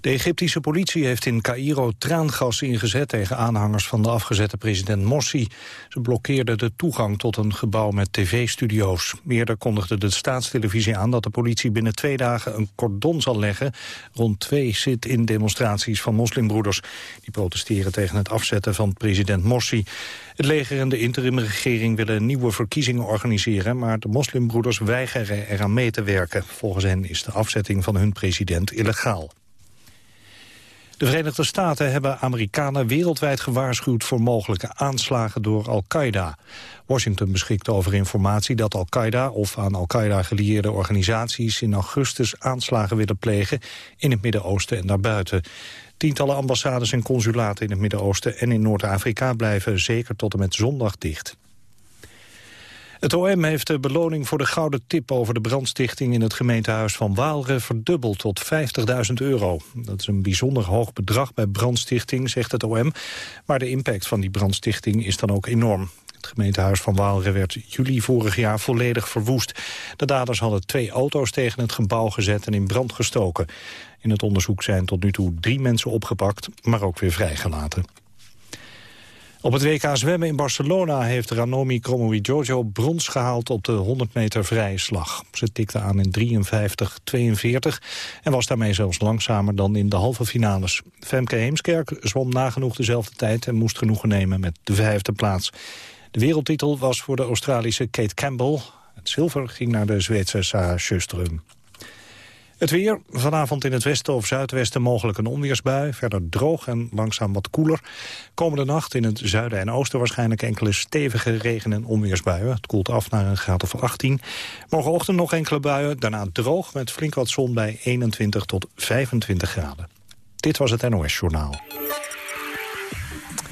De Egyptische politie heeft in Cairo traangas ingezet tegen aanhangers van de afgezette president Morsi. Ze blokkeerden de toegang tot een gebouw met tv-studio's. Eerder kondigde de staatstelevisie aan dat de politie binnen twee dagen een cordon zal leggen rond twee zit-in demonstraties van moslimbroeders. Die protesteren tegen het afzetten van president Morsi. Het leger en de interimregering willen nieuwe verkiezingen organiseren, maar de moslimbroeders weigeren eraan mee te werken. Volgens hen is de afzetting van hun president illegaal. De Verenigde Staten hebben Amerikanen wereldwijd gewaarschuwd voor mogelijke aanslagen door Al-Qaeda. Washington beschikt over informatie dat Al-Qaeda of aan Al-Qaeda gelieerde organisaties in augustus aanslagen willen plegen in het Midden-Oosten en daarbuiten. Tientallen ambassades en consulaten in het Midden-Oosten en in Noord-Afrika blijven zeker tot en met zondag dicht. Het OM heeft de beloning voor de gouden tip over de brandstichting in het gemeentehuis van Waalre verdubbeld tot 50.000 euro. Dat is een bijzonder hoog bedrag bij brandstichting, zegt het OM. Maar de impact van die brandstichting is dan ook enorm. Het gemeentehuis van Waalre werd juli vorig jaar volledig verwoest. De daders hadden twee auto's tegen het gebouw gezet en in brand gestoken. In het onderzoek zijn tot nu toe drie mensen opgepakt, maar ook weer vrijgelaten. Op het WK zwemmen in Barcelona heeft Ranomi Kromowidjojo brons gehaald op de 100 meter vrije slag. Ze tikte aan in 53-42 en was daarmee zelfs langzamer dan in de halve finales. Femke Heemskerk zwom nagenoeg dezelfde tijd en moest genoegen nemen met de vijfde plaats. De wereldtitel was voor de Australische Kate Campbell. Het zilver ging naar de Zweedse Sarah Sjöström. Het weer, vanavond in het westen of zuidwesten mogelijk een onweersbui. Verder droog en langzaam wat koeler. Komende nacht in het zuiden en oosten waarschijnlijk enkele stevige regen- en onweersbuien. Het koelt af naar een graad of 18. Morgenochtend nog enkele buien, daarna droog met flink wat zon bij 21 tot 25 graden. Dit was het NOS Journaal.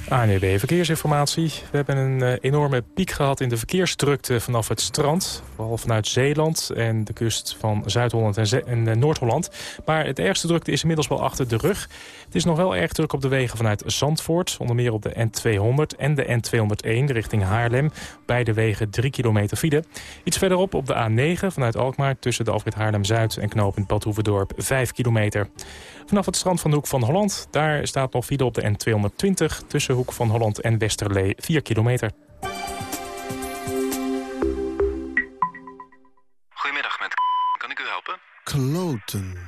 ANEB Verkeersinformatie. We hebben een uh, enorme piek gehad in de verkeersdrukte vanaf het strand. Vooral vanuit Zeeland en de kust van Zuid-Holland en, uh, Noord-Holland. Maar het ergste drukte is inmiddels wel achter de rug. Het is nog wel erg druk op de wegen vanuit Zandvoort. Onder meer op de N200 en de N201 richting Haarlem. Beide wegen 3 kilometer file. Iets verderop op de A9 vanuit Alkmaar... tussen de afrit Haarlem-Zuid en knooppunt Badhoevedorp 5 kilometer. Vanaf het strand van de Hoek van Holland... daar staat nog file op de N220 tussen Hoek van Holland en Westerlee 4 kilometer. Goedemiddag, met kan ik u helpen? Kloten.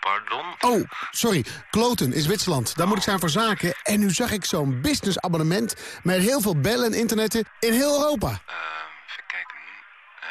Pardon? Oh, sorry. Kloten is Zwitserland. Daar moet ik zijn voor zaken. En nu zag ik zo'n businessabonnement... met heel veel bellen en internetten in heel Europa. Uh,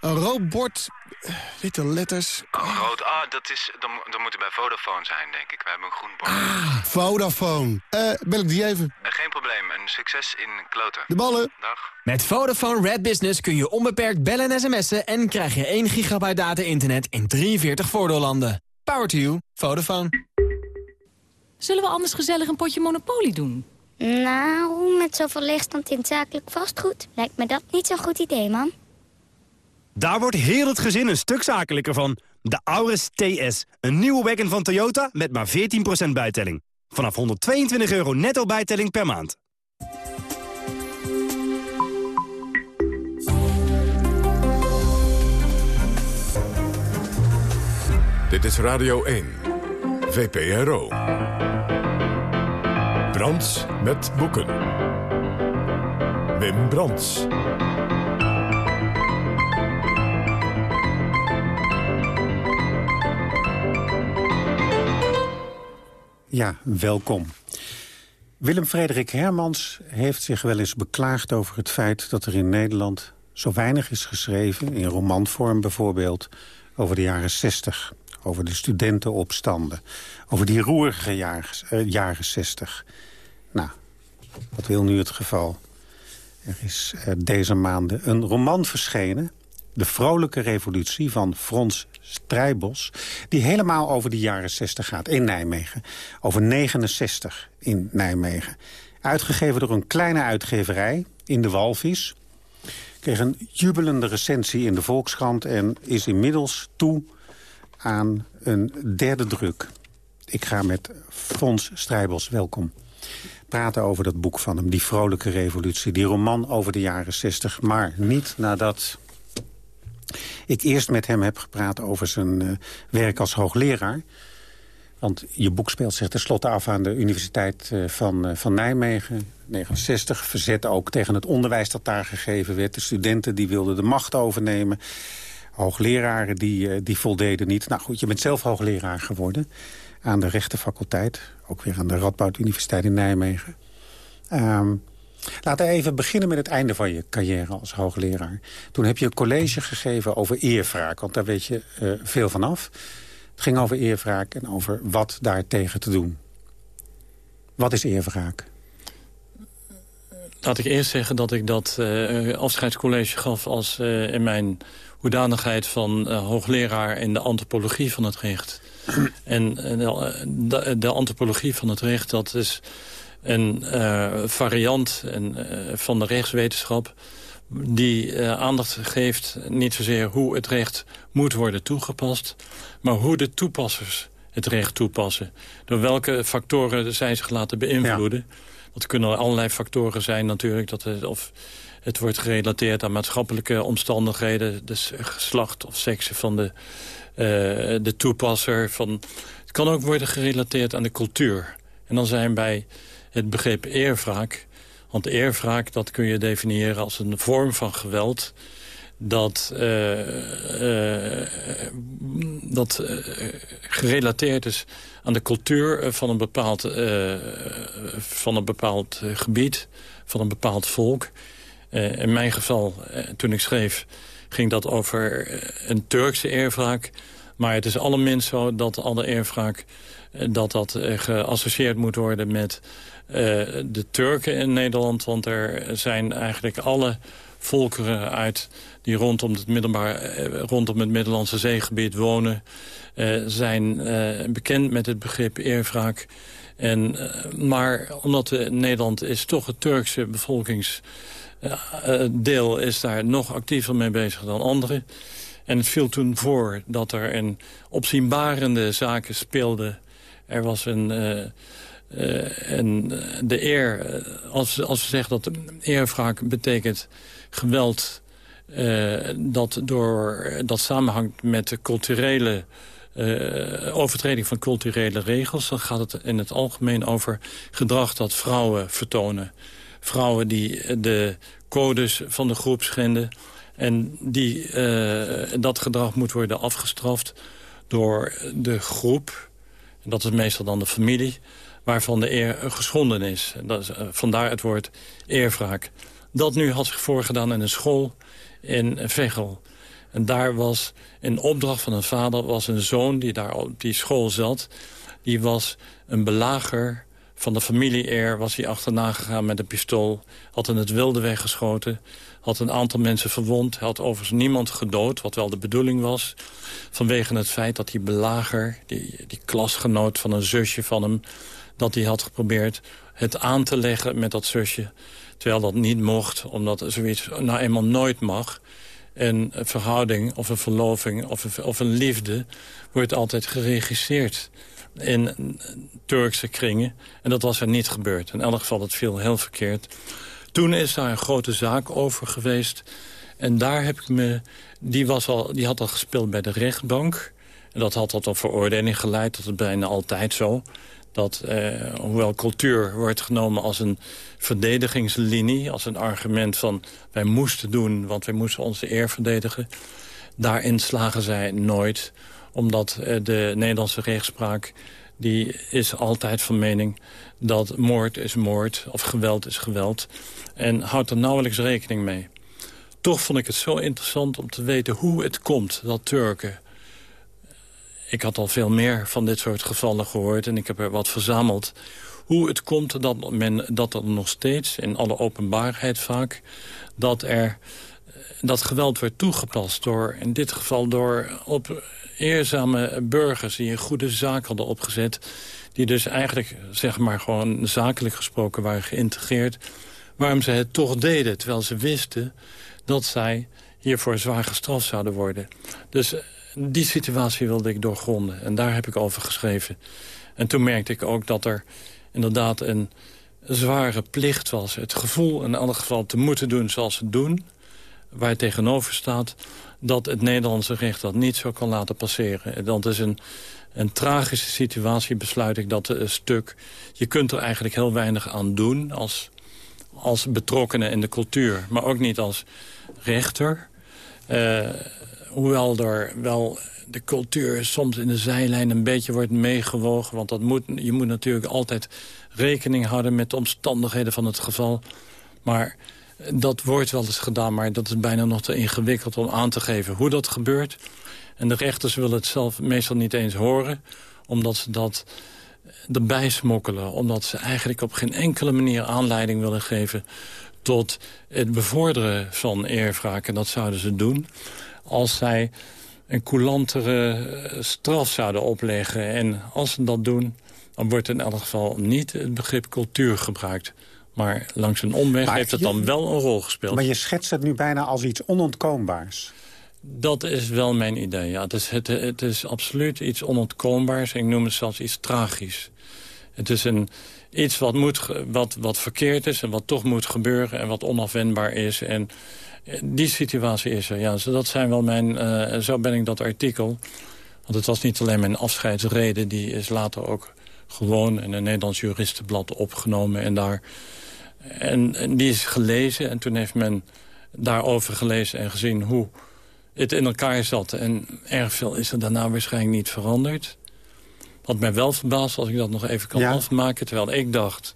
Een rood bord, witte letters. Oh, rood. Ah, dat, is, dan, dan moet het bij Vodafone zijn, denk ik. We hebben een groen bord. Ah, Vodafone. Eh, bel ik die even? Uh, geen probleem. Een succes in kloten. De ballen. Dag. Met Vodafone Red Business kun je onbeperkt bellen en sms'en... en krijg je 1 gigabyte data-internet in 43 voordeellanden. Power to you. Vodafone. Zullen we anders gezellig een potje Monopoly doen? Nou, met zoveel leegstand in zakelijk vastgoed... lijkt me dat niet zo'n goed idee, man. Daar wordt heel het gezin een stuk zakelijker van. De Auris TS. Een nieuwe wagon van Toyota met maar 14% bijtelling. Vanaf 122 euro netto bijtelling per maand. Dit is Radio 1. VPRO. Brands met boeken. Wim Brands. Ja, welkom. Willem Frederik Hermans heeft zich wel eens beklaagd over het feit... dat er in Nederland zo weinig is geschreven, in romanvorm bijvoorbeeld... over de jaren 60, over de studentenopstanden... over die roerige jaren, uh, jaren 60. Nou, wat wil nu het geval? Er is uh, deze maanden een roman verschenen... De Vrolijke Revolutie van Frans Strijbos... die helemaal over de jaren 60 gaat in Nijmegen. Over 69 in Nijmegen. Uitgegeven door een kleine uitgeverij in de Walvis. Kreeg een jubelende recensie in de Volkskrant... en is inmiddels toe aan een derde druk. Ik ga met Fons Strijbels, welkom, praten over dat boek van hem. Die vrolijke revolutie, die roman over de jaren 60. Maar niet nadat ik eerst met hem heb gepraat over zijn uh, werk als hoogleraar. Want je boek speelt zich tenslotte af aan de Universiteit uh, van, uh, van Nijmegen. 69, verzet ook tegen het onderwijs dat daar gegeven werd. De studenten die wilden de macht overnemen. Hoogleraren die, die voldeden niet. Nou goed, je bent zelf hoogleraar geworden aan de rechtenfaculteit. Ook weer aan de Radboud Universiteit in Nijmegen. Um, laten we even beginnen met het einde van je carrière als hoogleraar. Toen heb je een college gegeven over eerwraak, want daar weet je uh, veel van af. Het ging over eerwraak en over wat daartegen te doen. Wat is eerwraak? Laat ik eerst zeggen dat ik dat uh, afscheidscollege gaf... als uh, in mijn hoedanigheid van hoogleraar in de antropologie van het recht. en de, antropologie van het recht, dat is een uh, variant en, uh, van de rechtswetenschap... die uh, aandacht geeft niet zozeer hoe het recht moet worden toegepast... maar hoe de toepassers het recht toepassen. Door welke factoren zij zich laten beïnvloeden. Ja. Dat kunnen allerlei factoren zijn natuurlijk. Dat het, of het wordt gerelateerd aan maatschappelijke omstandigheden... dus geslacht of seksen van de, de toepasser. Van, het kan ook worden gerelateerd aan de cultuur. En dan zijn bij het begrip eerwraak. Want eerwraak, dat kun je definiëren als een vorm van geweld... dat, uh, uh, dat uh, gerelateerd is aan de cultuur van een bepaald, van een bepaald gebied... van een bepaald volk. in mijn geval, toen ik schreef, ging dat over een Turkse eerwraak... Maar het is allerminst zo dat alle eerwraak dat dat geassocieerd moet worden met de Turken in Nederland. Want er zijn eigenlijk alle volkeren uit die rondom het, middelbaar, uh, rondom het Middellandse zeegebied wonen... Uh, zijn bekend met het begrip eerwraak. En, maar omdat Nederland is toch het Turkse bevolkingsdeel... is daar nog actiever mee bezig dan anderen. En het viel toen voor dat er een opzienbarende zaken speelde. Er was een uh, en de eer, eh, als, als we zeggen dat eerwraak betekent geweld... Dat, door, dat samenhangt met de culturele overtreding van culturele regels... dan gaat het in het algemeen over gedrag dat vrouwen vertonen. Vrouwen die de codes van de groep schenden... en die, dat gedrag moet worden afgestraft door de groep... dat is meestal dan de familie waarvan de eer geschonden is. Dat is uh, vandaar het woord eerwraak. Dat nu had zich voorgedaan in een school in Veghel. En daar was een opdracht van een vader, was een zoon die daar op die school zat. Die was een belager van de familie-eer, was hij achterna gegaan met een pistool. Had in het wilde weggeschoten, had een aantal mensen verwond. Had overigens niemand gedood, wat wel de bedoeling was. Vanwege het feit dat die belager, die, die klasgenoot van een zusje van hem dat hij had geprobeerd het aan te leggen met dat zusje. Terwijl dat niet mocht, omdat zoiets nou eenmaal nooit mag. Een verhouding of een verloving of een, of een liefde wordt altijd geregisseerd in Turkse kringen. En dat was er niet gebeurd. In elk geval, het viel heel verkeerd. Toen is daar een grote zaak over geweest. En daar heb ik me... Die, was al, die had al gespeeld bij de rechtbank. En dat had tot een veroordeling geleid. Dat is bijna altijd zo dat, eh, hoewel cultuur wordt genomen als een verdedigingslinie... als een argument van wij moesten doen, want wij moesten onze eer verdedigen... daarin slagen zij nooit, omdat eh, de Nederlandse rechtspraak... die is altijd van mening dat moord is moord of geweld is geweld... en houdt er nauwelijks rekening mee. Toch vond ik het zo interessant om te weten hoe het komt dat Turken ik had al veel meer van dit soort gevallen gehoord en ik heb er wat verzameld. Hoe het komt dat, men, dat er nog steeds, in alle openbaarheid vaak... dat er dat geweld werd toegepast door, in dit geval door op eerzame burgers... die een goede zaak hadden opgezet. Die dus eigenlijk, zeg maar, gewoon zakelijk gesproken waren geïntegreerd. Waarom ze het toch deden, terwijl ze wisten dat zij hiervoor zwaar gestraft zouden worden. Dus die situatie wilde ik doorgronden. En daar heb ik over geschreven. En toen merkte ik ook dat er inderdaad een zware plicht was. Het gevoel in elk geval te moeten doen zoals ze doen. Waar het tegenover staat dat het Nederlandse recht dat niet zo kan laten passeren. Dat is een, een tragische situatie, besluit ik dat een stuk. Je kunt er eigenlijk heel weinig aan doen als, als betrokkenen in de cultuur. Maar ook niet als rechter. Uh, hoewel er wel de cultuur soms in de zijlijn een beetje wordt meegewogen. Want dat moet, je moet natuurlijk altijd rekening houden met de omstandigheden van het geval. Maar dat wordt wel eens gedaan, maar dat is bijna nog te ingewikkeld om aan te geven hoe dat gebeurt. En de rechters willen het zelf meestal niet eens horen, omdat ze dat erbij smokkelen. Omdat ze eigenlijk op geen enkele manier aanleiding willen geven tot het bevorderen van eerwraak. En dat zouden ze doen als zij een coulantere eh, straf zouden opleggen. En als ze dat doen, dan wordt in elk geval niet het begrip cultuur gebruikt. Maar langs een omweg heeft het dan wel een rol gespeeld. Maar je schetst het nu bijna als iets onontkoombaars. Dat is wel mijn idee, ja. Het is, het, het is absoluut iets onontkoombaars. Ik noem het zelfs iets tragisch. Het is een, iets wat, moet, wat, wat verkeerd is en wat toch moet gebeuren... en wat onafwendbaar is. En die situatie is er, ja. Dus dat zijn wel mijn, uh, zo ben ik dat artikel. Want het was niet alleen mijn afscheidsreden. Die is later ook gewoon in een Nederlands juristenblad opgenomen. En, daar, en die is gelezen. En toen heeft men daarover gelezen en gezien hoe het in elkaar zat. En erg veel is er daarna waarschijnlijk niet veranderd. Wat mij wel verbaast, als ik dat nog even kan afmaken... terwijl ik dacht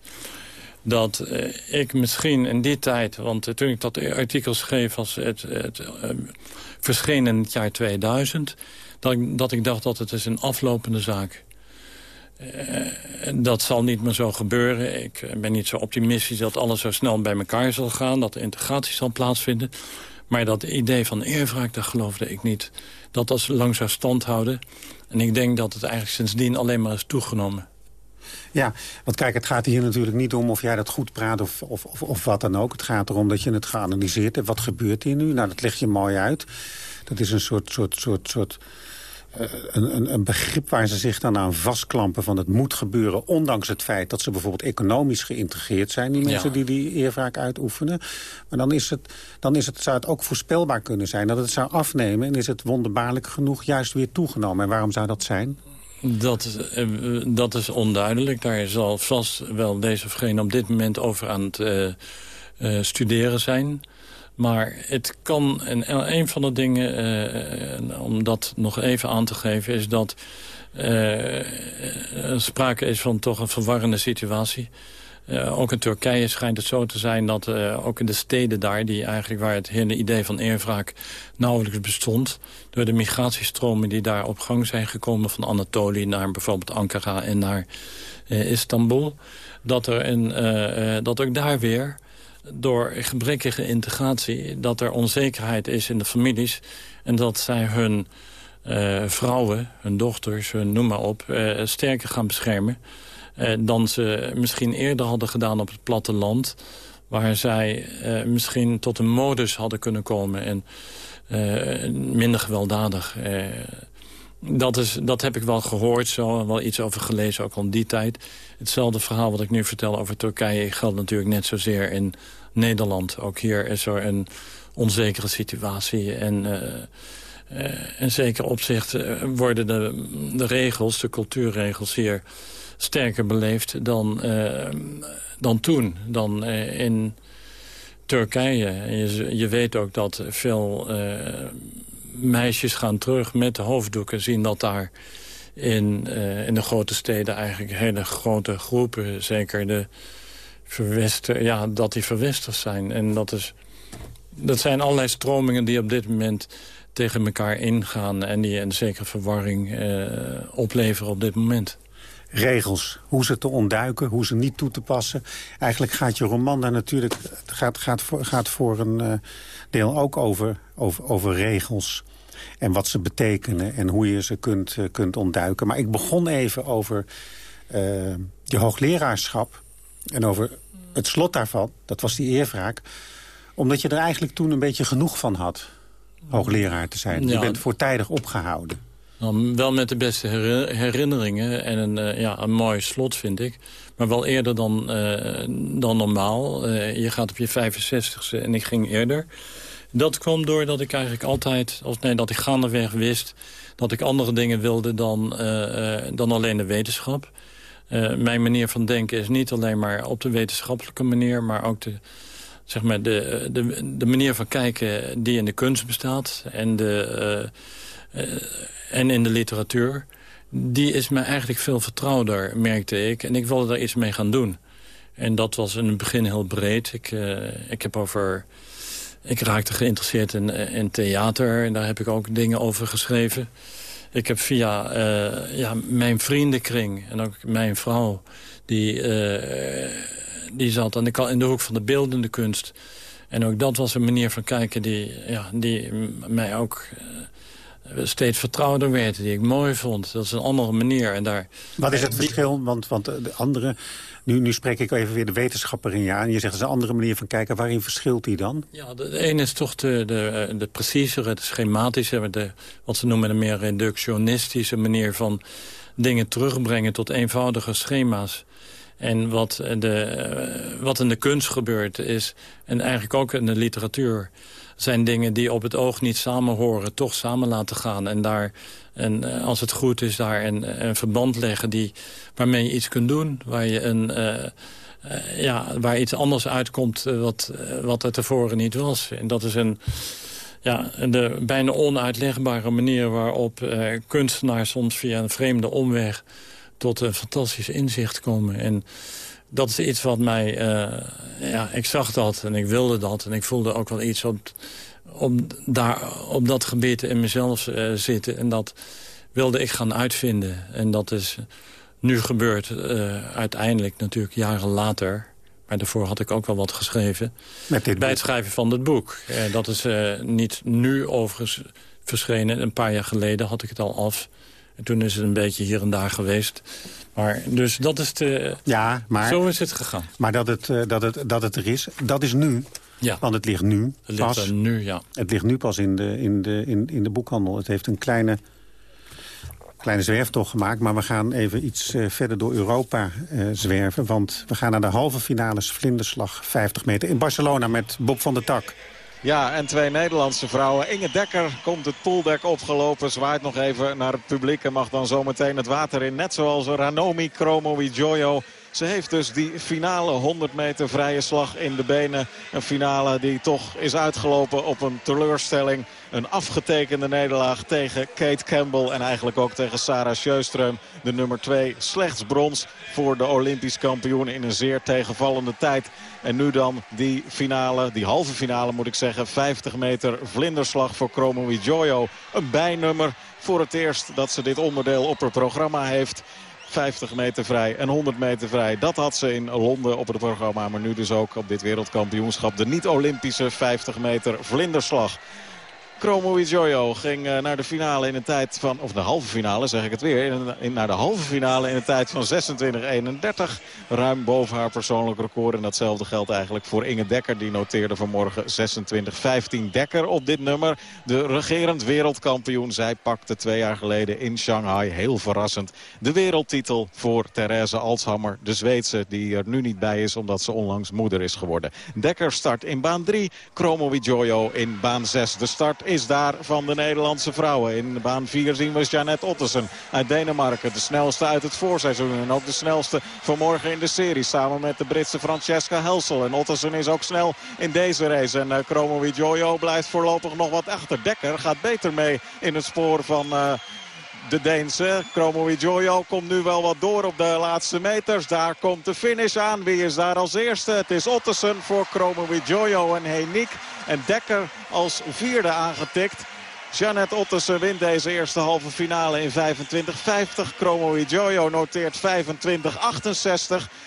dat eh, ik misschien in die tijd... want uh, toen ik dat artikel schreef was het, het uh, verscheen in het jaar 2000... Dat ik, dat ik dacht dat het is een aflopende zaak dat zal niet meer zo gebeuren. Ik ben niet zo optimistisch dat alles zo snel bij elkaar zal gaan. Dat de integratie zal plaatsvinden. Maar dat idee van eerwraak, daar geloofde ik niet. Dat dat lang zou standhouden. En ik denk dat het eigenlijk sindsdien alleen maar is toegenomen. Ja, want kijk, het gaat hier natuurlijk niet om of jij dat goed praat of, of, of, of wat dan ook. Het gaat erom dat je het geanalyseerd hebt. Wat gebeurt hier nu? Nou, dat leg je mooi uit. Dat is een soort, soort, soort, soort een, een, een, begrip waar ze zich dan aan vastklampen van het moet gebeuren... ondanks het feit dat ze bijvoorbeeld economisch geïntegreerd zijn... die mensen die die eervraak uitoefenen. Maar dan, is het, dan is het, zou het ook voorspelbaar kunnen zijn dat het zou afnemen... en is het wonderbaarlijk genoeg juist weer toegenomen. En waarom zou dat zijn? Dat, eh, dat is onduidelijk. Daar zal vast wel deze of geen op dit moment over aan het uh, uh, studeren zijn... Maar het kan, en een van de dingen, uh, om dat nog even aan te geven... is dat uh, sprake is van toch een verwarrende situatie. Uh, ook in Turkije schijnt het zo te zijn dat ook in de steden daar... Die eigenlijk waar het hele idee van eerwraak nauwelijks bestond... door de migratiestromen die daar op gang zijn gekomen... van Anatolië naar bijvoorbeeld Ankara en naar Istanbul... Dat, er een, dat ook daar weer door gebrekkige integratie... dat er onzekerheid is in de families... en dat zij hun uh, vrouwen, hun dochters, hun noem maar op... Uh, sterker gaan beschermen uh, dan ze misschien eerder hadden gedaan op het platteland... waar zij misschien tot een modus hadden kunnen komen... en minder gewelddadig dat, is, dat heb ik wel gehoord, zo, wel iets over gelezen, ook al die tijd. Hetzelfde verhaal wat ik nu vertel over Turkije geldt natuurlijk net zozeer in Nederland. Ook hier is er een onzekere situatie en... Uh, uh, in zeker opzicht uh, worden de, de regels, de cultuurregels hier sterker beleefd dan, dan toen. Dan in Turkije. Je, je, weet ook dat veel meisjes gaan terug met de hoofddoeken. Zien dat daar in, uh, in de grote steden eigenlijk hele grote groepen... zeker de verwester, ja, dat die verwesterd zijn. En dat, is, dat zijn allerlei stromingen die op dit moment tegen elkaar ingaan... en die een zekere verwarring uh, opleveren op dit moment regels. Hoe ze te ontduiken, hoe ze niet toe te passen. Eigenlijk gaat je roman daar natuurlijk gaat, gaat, voor, gaat voor een uh, deel ook over, over, over regels. En wat ze betekenen en hoe je ze kunt, uh, kunt ontduiken. Maar ik begon even over uh, je hoogleraarschap. En over het slot daarvan, dat was die eervraak Omdat je er eigenlijk toen een beetje genoeg van had, hoogleraar te zijn. Je bent voortijdig opgehouden. Nou, wel met de beste her- herinneringen en een, eh, ja, een mooi slot, vind ik. Maar wel eerder dan, eh, dan normaal. Eh, je gaat op je 65ste en ik ging eerder. Dat kwam doordat ik eigenlijk altijd, of nee, dat ik gaandeweg wist... dat ik andere dingen wilde dan, eh, eh, dan alleen de wetenschap. Eh, mijn manier van denken is niet alleen maar op de wetenschappelijke manier... maar ook de, zeg maar de, de, de manier van kijken die in de kunst bestaat... en de... en in de literatuur, die is me eigenlijk veel vertrouwder, merkte ik. En ik wilde daar iets mee gaan doen. En dat was in het begin heel breed. Ik, ik heb over... Ik raakte geïnteresseerd in, eh, in theater en daar heb ik ook dingen over geschreven. Ik heb via eh, ja, mijn vriendenkring en ook mijn vrouw... die, eh, die zat aan de, in de hoek van de beeldende kunst. En ook dat was een manier van kijken die, ja, die mij ook steeds vertrouwder werd. Die ik mooi vond. Dat is een andere manier. En daar, Wat is het verschil? Want, want de andere, nu, nu spreek ik even weer de wetenschapper in je aan. Je zegt dat is een andere manier van kijken. Waarin verschilt die dan? Ja, de, de ene is toch de, de, de preciezere, de schematische... De, wat ze noemen een meer reductionistische manier van dingen terugbrengen... tot eenvoudige schema's. En wat, de, eh, wat in de kunst gebeurt is, en eigenlijk ook in de literatuur... zijn dingen die op het oog niet samenhoren, toch samen laten gaan. En daar, en, eh, als het goed is, daar een, een verband leggen die, waarmee je iets kunt doen. Waar je een... eh, eh, ja, waar iets anders uitkomt wat, wat er tevoren niet was. En dat is een, ja, de bijna onuitlegbare manier waarop kunstenaars soms via een vreemde omweg tot een fantastisch inzicht komen. En dat is iets wat mij... ja, ik zag dat en ik wilde dat. En ik voelde ook wel iets op, om daar, op dat gebied in mezelf eh, zitten. En dat wilde ik gaan uitvinden. En dat is nu gebeurd eh, uiteindelijk natuurlijk jaren later. Maar daarvoor had ik ook wel wat geschreven. Met dit Bij het schrijven van dit boek. Eh, dat is niet nu overigens verschenen. Een paar jaar geleden had ik het al af. En toen is het een beetje hier en daar geweest. Maar, dus dat is de... Ja, maar, Zo is het gegaan. maar dat, het, dat, het, dat het er is, dat is nu. Ja. Want het ligt nu Het ligt pas. er nu, ja. Het ligt nu pas in de, in de, in, in de boekhandel. Het heeft een kleine, kleine zwerftocht gemaakt. Maar we gaan even iets eh, verder door Europa eh, zwerven. Want we gaan naar de halve finales vlinderslag 50 meter in Barcelona met Bob van der Tak. Ja, en twee Nederlandse vrouwen. Inge Dekker komt het pooldek opgelopen. Zwaait nog even naar het publiek en mag dan zometeen het water in. Net zoals Ranomi Kromowidjojo. Ze heeft dus die finale 100 meter vrije slag in de benen. Een finale die toch is uitgelopen op een teleurstelling. Een afgetekende nederlaag tegen Kate Campbell. En eigenlijk ook tegen Sarah Sjöström. De nummer 2. Slechts brons voor de Olympisch kampioen in een zeer tegenvallende tijd. En nu dan die finale, die halve finale moet ik zeggen. 50 meter vlinderslag voor Kromowidjojo. Een bijnummer voor het eerst dat ze dit onderdeel op het programma heeft. 50 meter vrij en 100 meter vrij. Dat had ze in Londen op het programma. Maar nu dus ook op dit wereldkampioenschap. De niet-Olympische 50 meter vlinderslag. Kromowidjojo ging eh, naar de finale in een tijd van... of de halve finale, zeg ik het weer. In, in, naar de halve finale in een tijd van 26-31. Ruim boven haar persoonlijk record. En datzelfde geldt eigenlijk voor Inge Dekker. Die noteerde vanmorgen 26-15. Dekker op dit nummer. De regerend wereldkampioen. Zij pakte twee jaar geleden in Shanghai. Heel verrassend. De wereldtitel voor Therese Alshammer. De Zweedse die er nu niet bij is omdat ze onlangs moeder is geworden. Dekker start in baan 3. Kromowidjojo in baan 6. De start is daar van de Nederlandse vrouwen. In baan 4 zien we Jeannette Ottesen uit Denemarken. De snelste uit het voorseizoen en ook de snelste vanmorgen in de serie. Samen met de Britse Francesca Helsel. En Ottesen is ook snel in deze race. En uh, Kromowidjojo blijft voorlopig nog wat achter. Dekker gaat beter mee in het spoor van... Uh, de Deense. Kromowidjojo komt nu wel wat door op de laatste meters. Daar komt de finish aan. Wie is daar als eerste? Het is Ottesen voor Kromowidjojo en Heniek. En Dekker als vierde aangetikt. Janet Ottesen wint deze eerste halve finale in 25-50. Kromowidjojo noteert 25-68.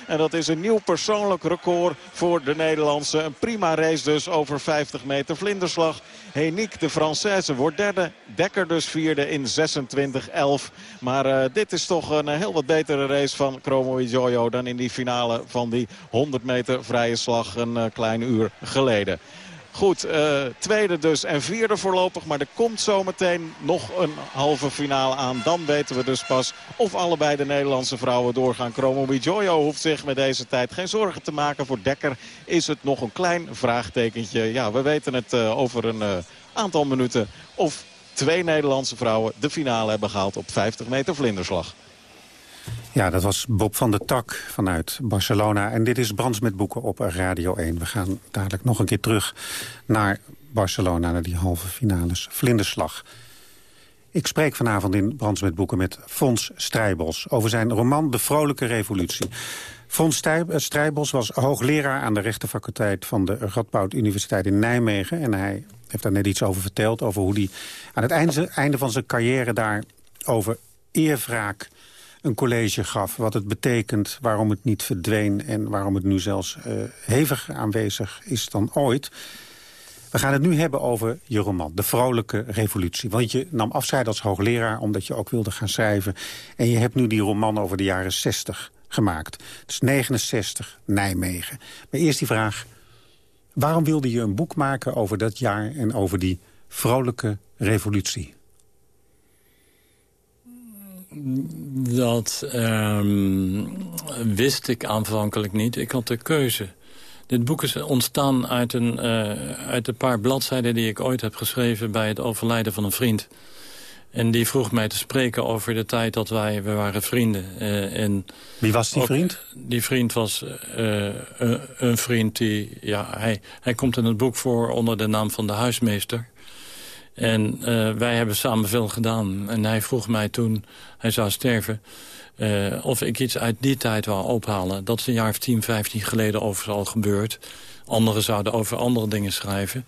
En dat is een nieuw persoonlijk record voor de Nederlandse. Een prima race dus over 50 meter vlinderslag. Heniek, de Française, wordt derde. Dekker dus vierde in 26-11. Maar uh, dit is toch een heel wat betere race van Kromowidjojo... dan in die finale van die 100 meter vrije slag een uh, klein uur geleden. Goed, uh, tweede dus en vierde voorlopig. Maar er komt zometeen nog een halve finale aan. Dan weten we dus pas of allebei de Nederlandse vrouwen doorgaan. Chromo Jojo hoeft zich met deze tijd geen zorgen te maken. Voor Dekker is het nog een klein vraagtekentje. Ja, we weten het uh, over een uh, aantal minuten of twee Nederlandse vrouwen de finale hebben gehaald op 50 meter vlinderslag. Ja, dat was Bob van der Tak vanuit Barcelona. En dit is Brands met Boeken op Radio 1. We gaan dadelijk nog een keer terug naar Barcelona... naar die halve finales vlinderslag. Ik spreek vanavond in Brands met Boeken met Fons Strijbos... over zijn roman De Vrolijke Revolutie. Fons Strijbos was hoogleraar aan de rechtenfaculteit... van de Radboud Universiteit in Nijmegen. En hij heeft daar net iets over verteld... over hoe hij aan het einde, einde van zijn carrière daar over eerwraak een college gaf. Wat het betekent, waarom het niet verdween... en waarom het nu zelfs uh, heviger aanwezig is dan ooit. We gaan het nu hebben over je roman, De Vrolijke Revolutie. Want je nam afscheid als hoogleraar omdat je ook wilde gaan schrijven. En je hebt nu die roman over de jaren 60 gemaakt. Dus 69, Nijmegen. Maar eerst die vraag, waarom wilde je een boek maken over dat jaar... en over die vrolijke revolutie? Dat um, wist ik aanvankelijk niet. Ik had de keuze. Dit boek is ontstaan uit een, uh, uit een paar bladzijden die ik ooit heb geschreven... bij het overlijden van een vriend. En die vroeg mij te spreken over de tijd dat wij... We waren vrienden. Uh, en Wie was die vriend? Die vriend was uh, een, een, vriend die... Ja, hij, hij komt in het boek voor onder de naam van de huismeester. En uh, wij hebben samen veel gedaan. En hij vroeg mij toen, hij zou sterven... Uh, of ik iets uit die tijd wou ophalen. Dat is een jaar of 10, 15 geleden overigens al gebeurd. Anderen zouden over andere dingen schrijven.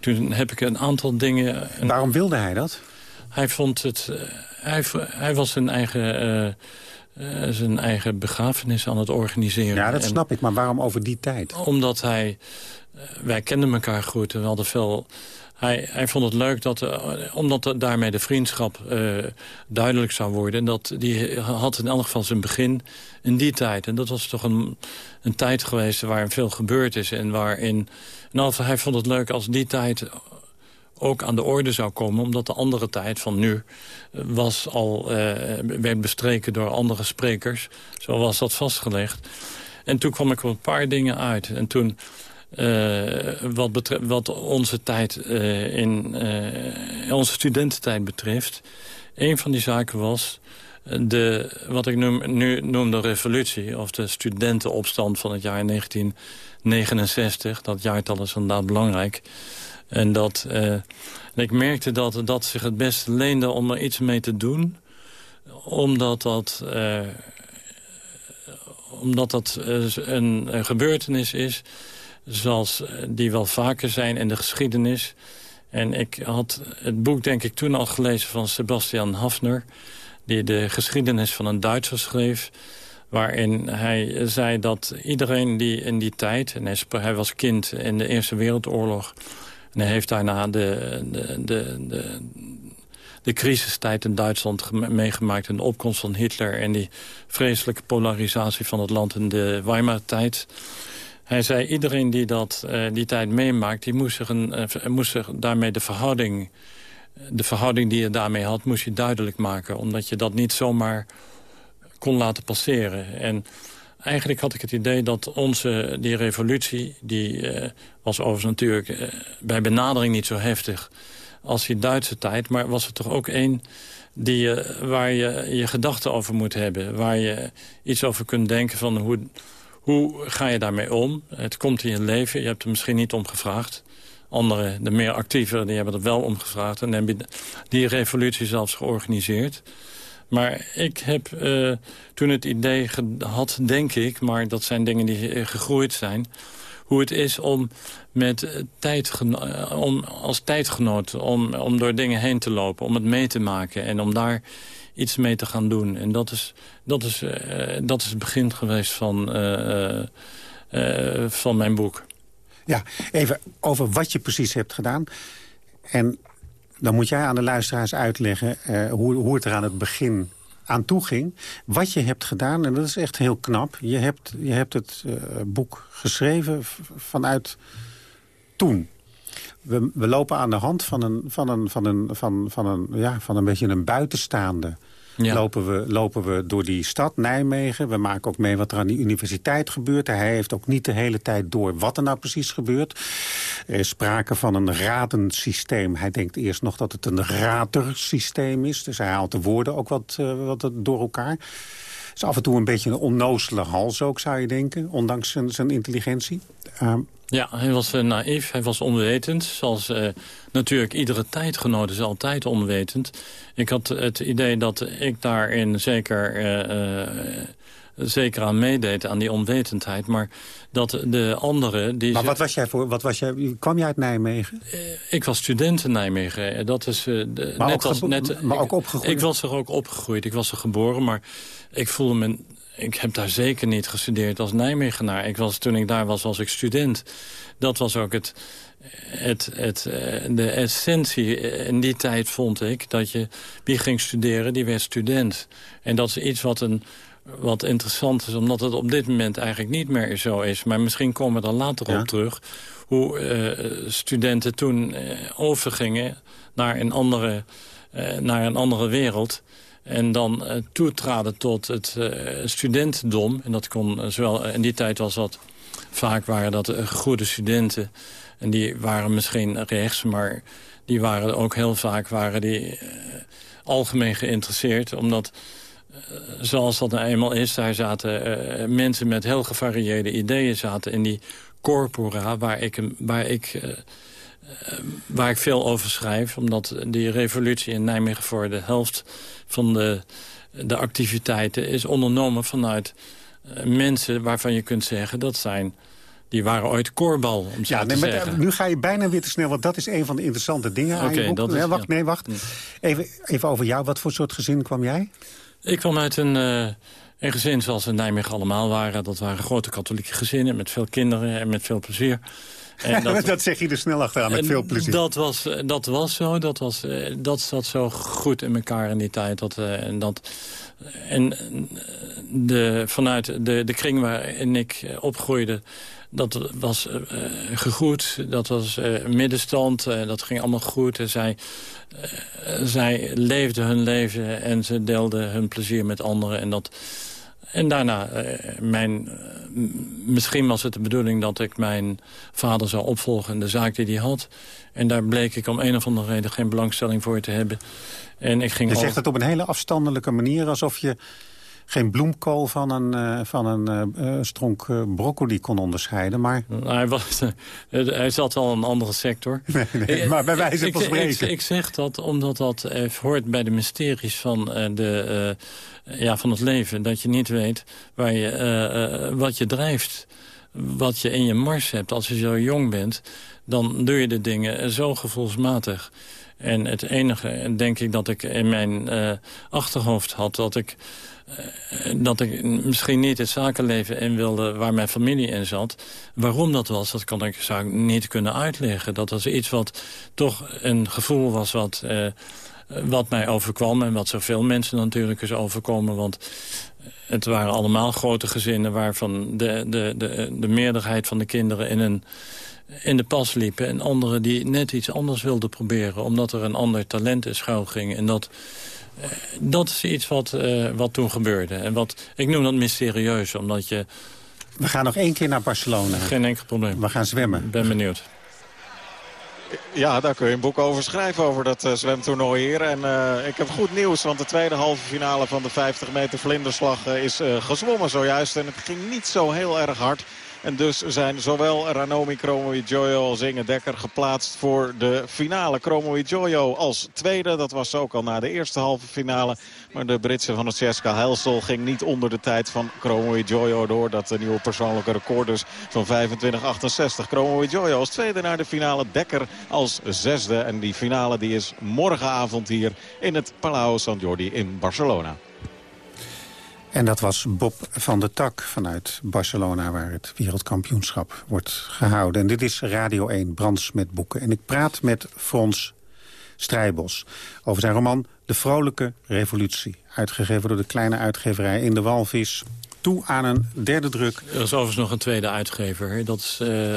Toen heb ik een aantal dingen... Waarom wilde hij dat? Hij vond het... Uh, hij, hij was zijn eigen... Uh, zijn eigen begrafenis aan het organiseren. Ja, dat snap en, ik. Maar waarom over die tijd? Omdat hij... wij kenden elkaar goed. We hadden veel hij, vond het leuk dat, uh, omdat daarmee de vriendschap uh, duidelijk zou worden. En dat, die had in elk geval zijn begin in die tijd. En dat was toch een, een tijd geweest waarin veel gebeurd is. En waarin, hij vond het leuk als die tijd ook aan de orde zou komen. Omdat de andere tijd van nu was al, werd bestreken door andere sprekers. Zo was dat vastgelegd. En toen kwam ik op een paar dingen uit. En toen uh, wat, wat, onze tijd uh, in uh, onze studententijd betreft. Een van die zaken was de, wat ik nu noem de revolutie... of de studentenopstand van het jaar 1969. Dat jaartal is inderdaad belangrijk. En dat, ik merkte dat dat zich het best leende om er iets mee te doen. Omdat dat omdat dat een gebeurtenis is zoals eh, die wel vaker zijn in de geschiedenis. En ik had het boek denk ik toen al gelezen van Sebastian Hafner... die de geschiedenis van een Duitser schreef... waarin hij zei dat iedereen die in die tijd... en hij was kind in de Eerste Wereldoorlog... en hij heeft daarna de, de, de, de, de crisistijd in Duitsland meegemaakt... en de opkomst van Hitler en die vreselijke polarisatie van het land in de Weimar-tijd... Hij zei, iedereen die dat, uh, die tijd meemaakt... die moest zich, een, uh, moest zich daarmee de verhouding... de verhouding die je daarmee had, moest je duidelijk maken. Omdat je dat niet zomaar kon laten passeren. En eigenlijk had ik het idee dat onze, die revolutie... die uh, was overigens natuurlijk bij benadering niet zo heftig... als die Duitse tijd, maar was er toch ook één... Die, waar je je gedachten over moet hebben. Waar je iets over kunt denken van hoe hoe ga je daarmee om? Het komt in je leven, je hebt er misschien niet om gevraagd. Anderen, de meer actieveren, die hebben er wel om gevraagd. En hebben die revolutie zelfs georganiseerd. Maar ik heb uh, toen het idee gehad, denk ik... maar dat zijn dingen die eh, gegroeid zijn... hoe het is om, met tijd, eh, om als tijdgenoot om, om door dingen heen te lopen... om het mee te maken en om daar iets mee te gaan doen. En dat is, dat is, uh, dat is het begin geweest van, van mijn boek. Ja, even over wat je precies hebt gedaan. En dan moet jij aan de luisteraars uitleggen hoe, hoe het er aan het begin aan toe ging. Wat je hebt gedaan, en dat is echt heel knap. Je hebt, je hebt het boek geschreven vanuit toen. we, we lopen aan de hand van een, van een, van een, van, van een, ja, van een beetje een buitenstaande Lopen, we, lopen we door die stad Nijmegen. We maken ook mee wat er aan die universiteit gebeurt. Hij heeft ook niet de hele tijd door wat er nou precies gebeurt. Er is sprake van een radensysteem. Hij denkt eerst nog dat het een ratersysteem is. Dus hij haalt de woorden ook wat, eh, wat door elkaar. Is af en toe een beetje een onnozele hals ook, zou je denken. Ondanks zijn, zijn intelligentie. Ehm, Ja, hij was eh, naïef, hij was onwetend. Zoals eh, natuurlijk iedere tijdgenoot is altijd onwetend. Ik had het idee dat ik daarin zeker, eh, zeker aan meedeed, aan die onwetendheid. Maar dat de anderen... Die maar wat was jij voor? Wat was jij, kwam je uit Nijmegen? Ik was student in Nijmegen. Eh, Dat is, eh, Maar net ook als net, maar ik- ook opgegroeid? Ik was er ook opgegroeid. Ik was er geboren, maar ik voelde me... Ik heb daar zeker niet gestudeerd als Nijmegenaar. Ik was, toen ik daar was, was ik student. Dat was ook het, het, het, eh, de essentie in die tijd, vond ik. Dat je, wie ging studeren, die werd student. En dat is iets wat een wat interessant is, omdat het op dit moment eigenlijk niet meer zo is. Maar misschien komen we er later Ja. op terug. Hoe eh, studenten toen eh, overgingen naar een, andere, eh, naar een andere wereld. En dan toetraden tot het studentendom. En dat kon zowel, in die tijd was dat vaak waren dat goede studenten. En die waren misschien rechts, maar die waren ook heel vaak waren die, algemeen geïnteresseerd. Omdat zoals dat nou eenmaal is, daar zaten eh, mensen met heel gevarieerde ideeën zaten in die corpora, waar ik, waar ik, eh, eh, waar ik veel over schrijf. Omdat die revolutie in Nijmegen voor de helft van de, de activiteiten is ondernomen vanuit mensen waarvan je kunt zeggen dat zijn... Die waren ooit koorbal, om zo Ja, te nee, maar zeggen. nu ga je bijna weer te snel, want dat is een van de interessante dingen aan Oké, je boek. dat is- nee, wacht, ja. nee, wacht. Even, even over jou. Wat voor soort gezin kwam jij? Ik kwam uit een, eh, een gezin zoals in Nijmegen allemaal waren. Dat waren grote katholieke gezinnen met veel kinderen en met veel plezier. En dat, zeg je er snel achteraan, met veel plezier. Dat was, eh, dat was zo. Dat, was, eh, dat zat zo goed in elkaar in die tijd. Dat, en dat, en de, vanuit de, de kring waarin ik opgroeide... dat was gegoed, dat was eh, middenstand, eh, dat ging allemaal goed. En zij, zij leefden hun leven en ze deelden hun plezier met anderen. En dat... En daarna, mijn, misschien was het de bedoeling dat ik mijn vader zou opvolgen in de zaak die hij had. En daar bleek ik om een of andere reden geen belangstelling voor te hebben. En ik ging Je zegt het op een hele afstandelijke manier, alsof je geen bloemkool van een, eh, van een eh, eh, stronk broccoli kon onderscheiden. Maar Hij, was, hij zat al in een andere sector. Nee, nee, maar bij wijze Ik- van ik, spreken. Ik, ik zeg dat omdat dat hoort bij de mysteries van, de, ja, van het leven. Dat je niet weet waar je, wat je drijft. Wat je in je mars hebt. Als je zo jong bent, dan doe je de dingen zo gevoelsmatig. En het enige, denk ik, dat ik in mijn eh, achterhoofd had... dat ik eh, dat ik misschien niet het zakenleven in wilde waar mijn familie in zat. Waarom dat was, dat kan ik, zou niet kunnen uitleggen. Dat was iets wat toch een gevoel was wat, eh, wat mij overkwam... en wat zoveel mensen natuurlijk is overkomen. Want het waren allemaal grote gezinnen... waarvan de, de, de, de meerderheid van de kinderen in een in de pas liepen... en anderen die net iets anders wilden proberen... omdat er een ander talent in schuil ging. En dat, eh, dat is iets wat, eh, wat toen gebeurde. En wat, ik noem dat mysterieus, omdat je... we gaan nog één keer naar Barcelona. Geen enkel probleem. We gaan zwemmen. Ik ben benieuwd. Ja, daar kun je een boek over schrijven, over dat eh, zwemtoernooi hier. En eh, ik heb goed nieuws, want de tweede halve finale van de 50 meter vlinderslag eh, is gezwommen zojuist. En het ging niet zo heel erg hard. En dus zijn zowel Ranomi Kromowidjojo als Inge Dekker geplaatst voor de finale. Kromowidjojo als tweede, dat was ook al na de eerste halve finale. Maar de Britse van Francesca Helsel ging niet onder de tijd van Kromowidjojo door. Dat de nieuwe persoonlijke record dus van 25-68. Kromowidjojo als tweede naar de finale, Dekker als zesde. En die finale die is morgenavond hier in het Palau San Jordi in Barcelona. En dat was Bob van der Tak vanuit Barcelona... waar het wereldkampioenschap wordt gehouden. En dit is Radio 1, Brands met boeken. En ik praat met Frans Strijbos over zijn roman De Vrolijke Revolutie. Uitgegeven door de kleine uitgeverij In de Walvis. Toe aan een derde druk. Er is overigens nog een tweede uitgever. Dat is, eh,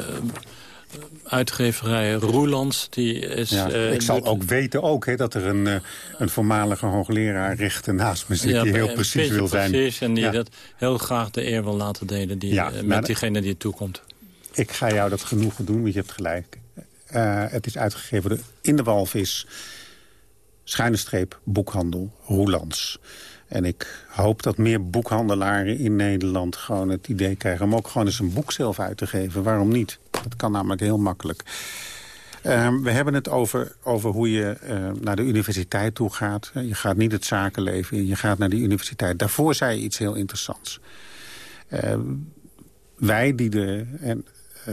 uitgeverij Roelands. Die is, ja, uh, ik zal ook weten ook, hè, dat er een, uh, een voormalige hoogleraar rechten naast me zit... Ja, die heel precies wil zijn. Precies, en die ja. dat heel graag de eer wil laten delen die, uh, met diegene die het toekomt. Ik ga jou dat genoegen doen, want je hebt gelijk. het is uitgegeven door in de walvis... schuine streep boekhandel Roelands. En ik hoop dat meer boekhandelaren in Nederland gewoon het idee krijgen... om ook gewoon eens een boek zelf uit te geven. Waarom niet? Dat kan namelijk heel makkelijk. Uh, we hebben het over, over hoe je uh, naar de universiteit toe gaat. Je gaat niet het zakenleven in, je gaat naar de universiteit. Daarvoor zei je iets heel interessants. Uh, wij die, de, en,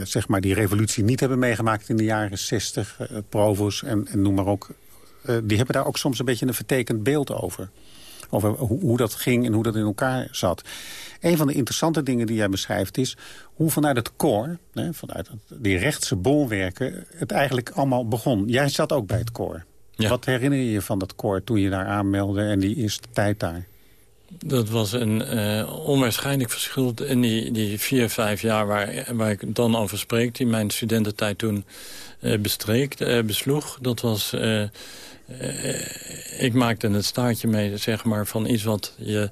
zeg maar die revolutie niet hebben meegemaakt in de jaren 60... Provos en, en noem maar ook... die hebben daar ook soms een beetje een vertekend beeld over over hoe, hoe, dat ging en hoe dat in elkaar zat. Een van de interessante dingen die jij beschrijft is... hoe vanuit het koor, vanuit die rechtse bolwerken... het eigenlijk allemaal begon. Jij zat ook bij het koor. Ja. Wat herinner je je van dat koor toen je daar aanmeldde en die eerste tijd daar? Dat was een uh, onwaarschijnlijk verschil in die, die vier, vijf jaar waar, waar ik dan over spreek... die mijn studententijd toen uh, bestreek, uh, besloeg. Dat was ik maakte het staartje mee zeg maar, van iets wat je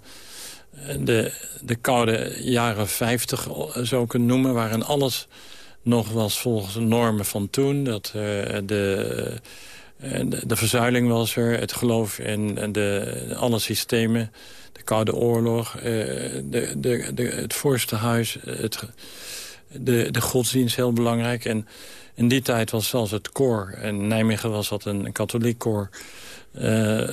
de, de koude jaren 50 zou kunnen noemen... waarin alles nog was volgens de normen van toen. Dat, de, verzuiling was er, het geloof in de, alle systemen... de Koude Oorlog, de, de, het Vorstenhuis, het, de, de godsdienst heel belangrijk... En, in die tijd was zelfs het koor, in Nijmegen was dat een, katholiek koor... Uh,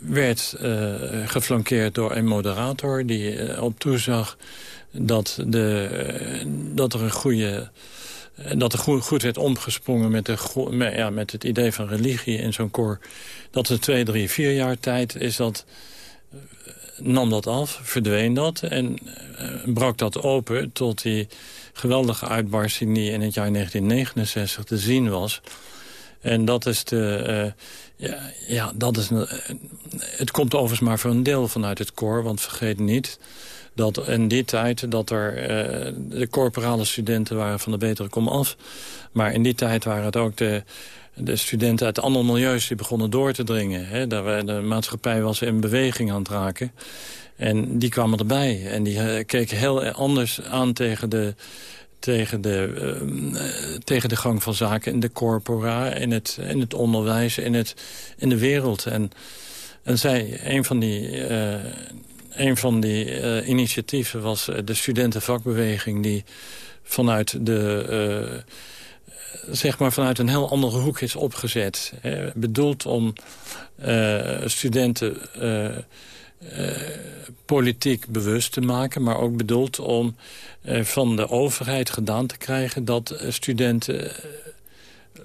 werd uh, geflankeerd door een moderator die uh, op toezag dat, de, dat er een goede... Dat er goed, werd omgesprongen met, de, ja, met het idee van religie in zo'n koor. Dat er twee, drie, vier jaar tijd is dat, nam dat af, verdween dat en brak dat open tot die geweldige uitbarsting die in het jaar 1969 te zien was. En dat is de... Uh, ja, ja, dat is... Uh, het komt overigens maar voor een deel vanuit het koor. Want vergeet niet dat in die tijd dat er... Uh, de corporale studenten waren van de betere kom af. Maar in die tijd waren het ook de, de studenten uit andere milieus... die begonnen door te dringen. Hè. De maatschappij was in beweging aan het raken. En die kwamen erbij. En die keken heel anders aan tegen de tegen de, uh, tegen de gang van zaken in de corpora, in het, in het onderwijs, in, het, in de wereld. En, en zij, een van die, uh, een van die initiatieven was de studentenvakbeweging... die vanuit de zeg maar vanuit een heel andere hoek is opgezet. bedoeld om studenten uh, politiek bewust te maken... maar ook bedoeld om uh, van de overheid gedaan te krijgen... dat uh, studenten,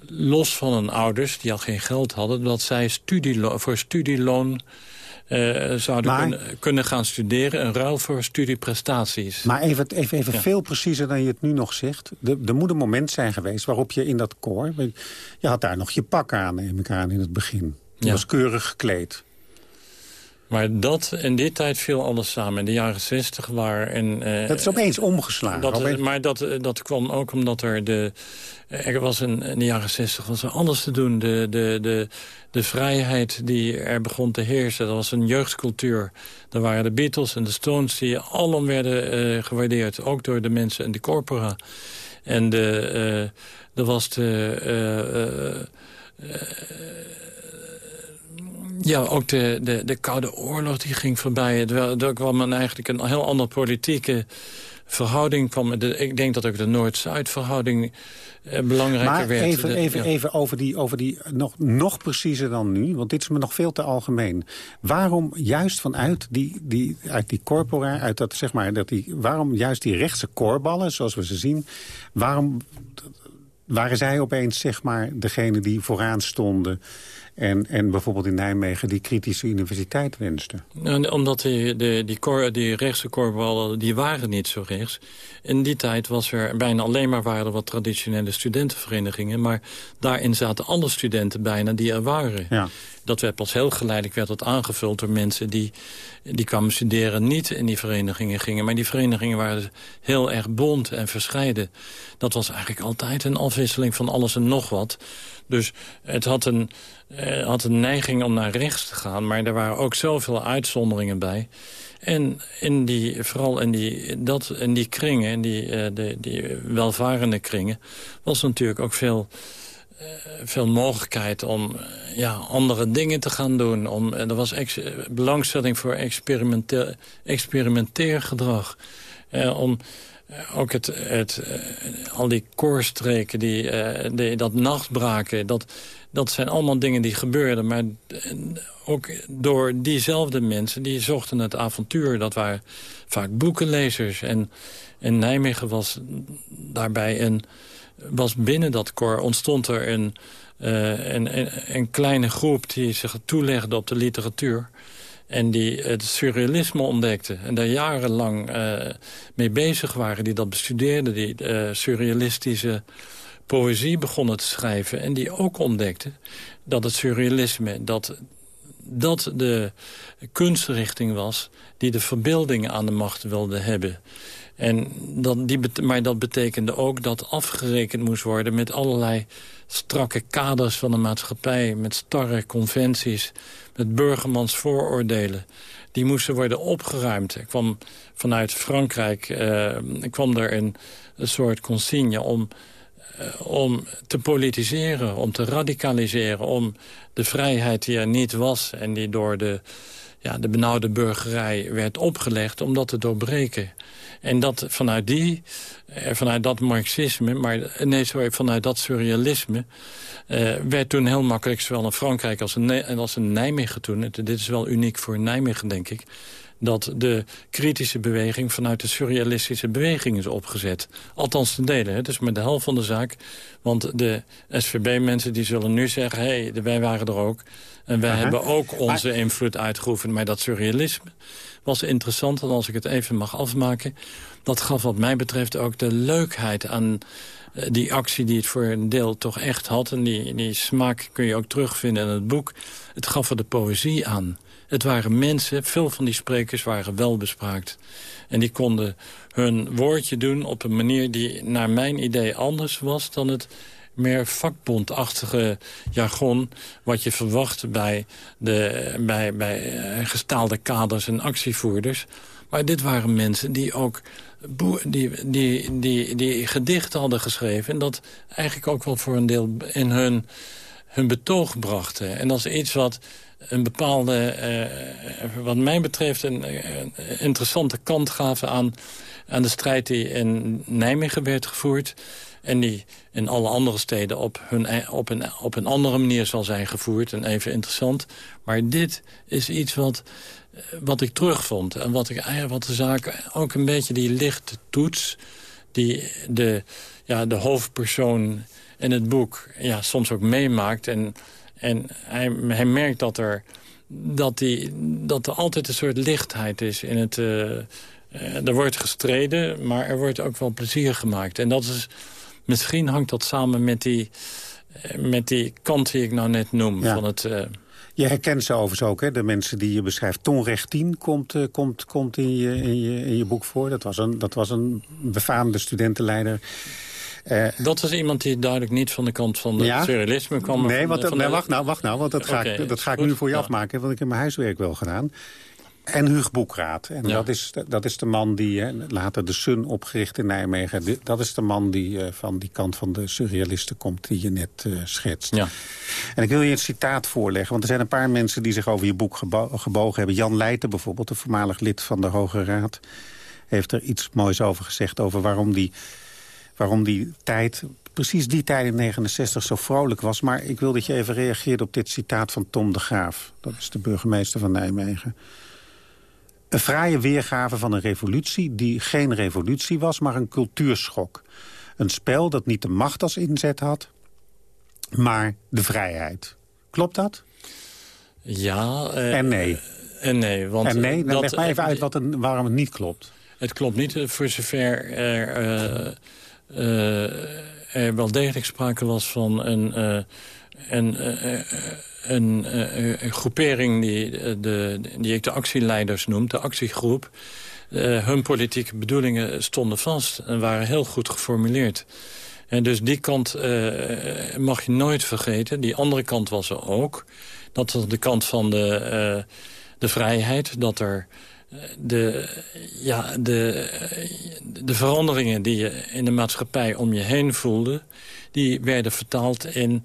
los van hun ouders, die al geen geld hadden... dat zij voor studieloon zouden maar, kunnen, kunnen, gaan studeren... een ruil voor studieprestaties. Maar even, even, even ja. veel preciezer dan je het nu nog zegt. Er, er moet een moment zijn geweest waarop je in dat koor... je had daar nog je pak aan, neem ik aan, in het begin. Je ja. was keurig gekleed. Maar dat, in die tijd viel alles samen. In de jaren zestig waren... En, uh, dat is opeens omgeslagen. Dat, opeens... Maar dat, dat kwam ook omdat er de... Er was een, in de jaren zestig was er alles te doen. De, de, de, de vrijheid die er begon te heersen. Dat was een jeugdcultuur. Er waren de Beatles en de Stones die alom werden gewaardeerd. Ook door de mensen in de corpora. En de, uh, er was de... Ja, ook de, de, de Koude Oorlog die ging voorbij. Er kwam een, eigenlijk een heel andere politieke verhouding. Kwam de, ik denk dat ook de Noord-Zuid verhouding eh, belangrijker maar werd. even, even, ja. even over die, over die nog, nog preciezer dan nu, want dit is me nog veel te algemeen. Waarom juist vanuit die, die, uit die corpora, uit dat, zeg maar, dat die, waarom juist die rechtse koorballen, zoals we ze zien, waarom waren zij opeens zeg maar degene die vooraan stonden En, en bijvoorbeeld in Nijmegen die kritische universiteit wenste. omdat die, de, die, cor, die rechtse korballen, die waren niet zo rechts. In die tijd was er bijna alleen maar waren wat traditionele studentenverenigingen. Maar daarin zaten alle studenten bijna die er waren. Ja. Dat werd pas heel geleidelijk werd dat aangevuld door mensen die, die kwamen studeren niet in die verenigingen gingen. Maar die verenigingen waren heel erg bond en verscheiden. Dat was eigenlijk altijd een afwisseling van alles en nog wat. Dus het had een, eh, had een neiging om naar rechts te gaan. Maar er waren ook zoveel uitzonderingen bij. En in die, vooral in die, dat, in die kringen, in die, uh, de, die welvarende kringen... was natuurlijk ook veel, uh, veel mogelijkheid om ja, andere dingen te gaan doen. Om, er was belangstelling voor experimenteer, experimenteergedrag. om ook het, het, al die koorstreken, die, die, dat nachtbraken... Dat, dat zijn allemaal dingen die gebeurden. Maar ook door diezelfde mensen, die zochten het avontuur. Dat waren vaak boekenlezers. En in Nijmegen was daarbij een... was binnen dat koor ontstond er een, een, een, een, kleine groep... die zich toelegde op de literatuur. En die het surrealisme ontdekte. En daar jarenlang uh, mee bezig waren. Die dat bestudeerden, die uh, surrealistische poëzie begonnen te schrijven. En die ook ontdekte dat het surrealisme... dat dat de kunstrichting was die de verbeelding aan de macht wilde hebben. En dat, die, maar dat betekende ook dat afgerekend moest worden... met allerlei strakke kaders van de maatschappij... met starre conventies, met burgermans vooroordelen. Die moesten worden opgeruimd. Ik kwam vanuit Frankrijk ik kwam er een, soort consigne om uh, om te politiseren, om te radicaliseren... om de vrijheid die er niet was en die door de, ja, de benauwde burgerij werd opgelegd... om dat te doorbreken. En dat vanuit die, eh, vanuit dat marxisme, maar nee, sorry, vanuit dat surrealisme... Uh, werd toen heel makkelijk, zowel in Frankrijk als in, als in Nijmegen toen... dit is wel uniek voor Nijmegen, denk ik dat de kritische beweging vanuit de surrealistische beweging is opgezet. Althans te delen, het is maar de helft van de zaak. Want de SVB-mensen die zullen nu zeggen... hé, hey, wij waren er ook. En wij hebben ook onze invloed uitgeoefend. Maar dat surrealisme was interessant. En als ik het even mag afmaken... dat gaf wat mij betreft ook de leukheid aan die actie die het voor een deel toch echt had. En die, die smaak kun je ook terugvinden in het boek. Het gaf er de poëzie aan. Het waren mensen, veel van die sprekers waren wel bespraakt. En die konden hun woordje doen op een manier die naar mijn idee anders was... dan het meer vakbondachtige jargon... wat je verwacht bij, de, bij, bij gestaalde kaders en actievoerders. Maar dit waren mensen die ook die, die, die, die gedichten hadden geschreven... en dat eigenlijk ook wel voor een deel in hun, hun betoog brachten. En dat is iets wat een bepaalde, uh, wat mij betreft, een, een, interessante kant gaven aan, aan de strijd die in Nijmegen werd gevoerd. En die in alle andere steden op, hun, op, een, op een andere manier zal zijn gevoerd. En even interessant. Maar dit is iets wat, wat ik terugvond. En wat, ik, eigenlijk wat de zaak ook een beetje die lichte toets... die de, ja, de hoofdpersoon in het boek ja, soms ook meemaakt... en en hij, hij merkt dat er, dat, die, dat er altijd een soort lichtheid is in het... Uh, er wordt gestreden, maar er wordt ook wel plezier gemaakt. En dat is, misschien hangt dat samen met die, met die kant die ik nou net noem. Van het, uh... Je herkent ze overigens ook, hè? de mensen die je beschrijft. Ton Rechtien komt, uh, komt, komt in, je, in, je, in je boek voor. Dat was een, dat was een befaamde studentenleider uh, dat was iemand die duidelijk niet van de kant van het ja? surrealisme kwam. Nee, want, van nee, de... wacht nou, wacht nou, want dat ga okay, ik, dat ga ik nu voor je ja. afmaken. Want ik heb mijn huiswerk wel gedaan. En Huug Boekraat. En ja. dat, is, dat is de man die, hè, later de Sun opgericht in Nijmegen... dat is de man die uh, van die kant van de surrealisten komt... die je net uh, schetst. Ja. En ik wil je een citaat voorleggen. Want er zijn een paar mensen die zich over je boek gebo gebogen hebben. Jan Leijten bijvoorbeeld, de voormalig lid van de Hoge Raad... heeft er iets moois over gezegd over waarom die waarom die tijd, precies die tijd in 69 zo vrolijk was. Maar ik wil dat je even reageert op dit citaat van Tom de Graaf. Dat is de burgemeester van Nijmegen. Een fraaie weergave van een revolutie die geen revolutie was, maar een cultuurschok. Een spel dat niet de macht als inzet had, maar de vrijheid. Klopt dat? Ja. en nee? En nee. Want en nee? Dan leg maar even uit wat een, waarom het niet klopt. Het klopt niet voor zover er, er wel degelijk sprake was van een... een een, een, groepering die, de, die ik de actieleiders noem, de actiegroep... Hun politieke bedoelingen stonden vast en waren heel goed geformuleerd. En dus die kant mag je nooit vergeten. Die andere kant was er ook. Dat was de kant van de, de vrijheid. Dat er de, ja, de, de veranderingen die je in de maatschappij om je heen voelde... die werden vertaald in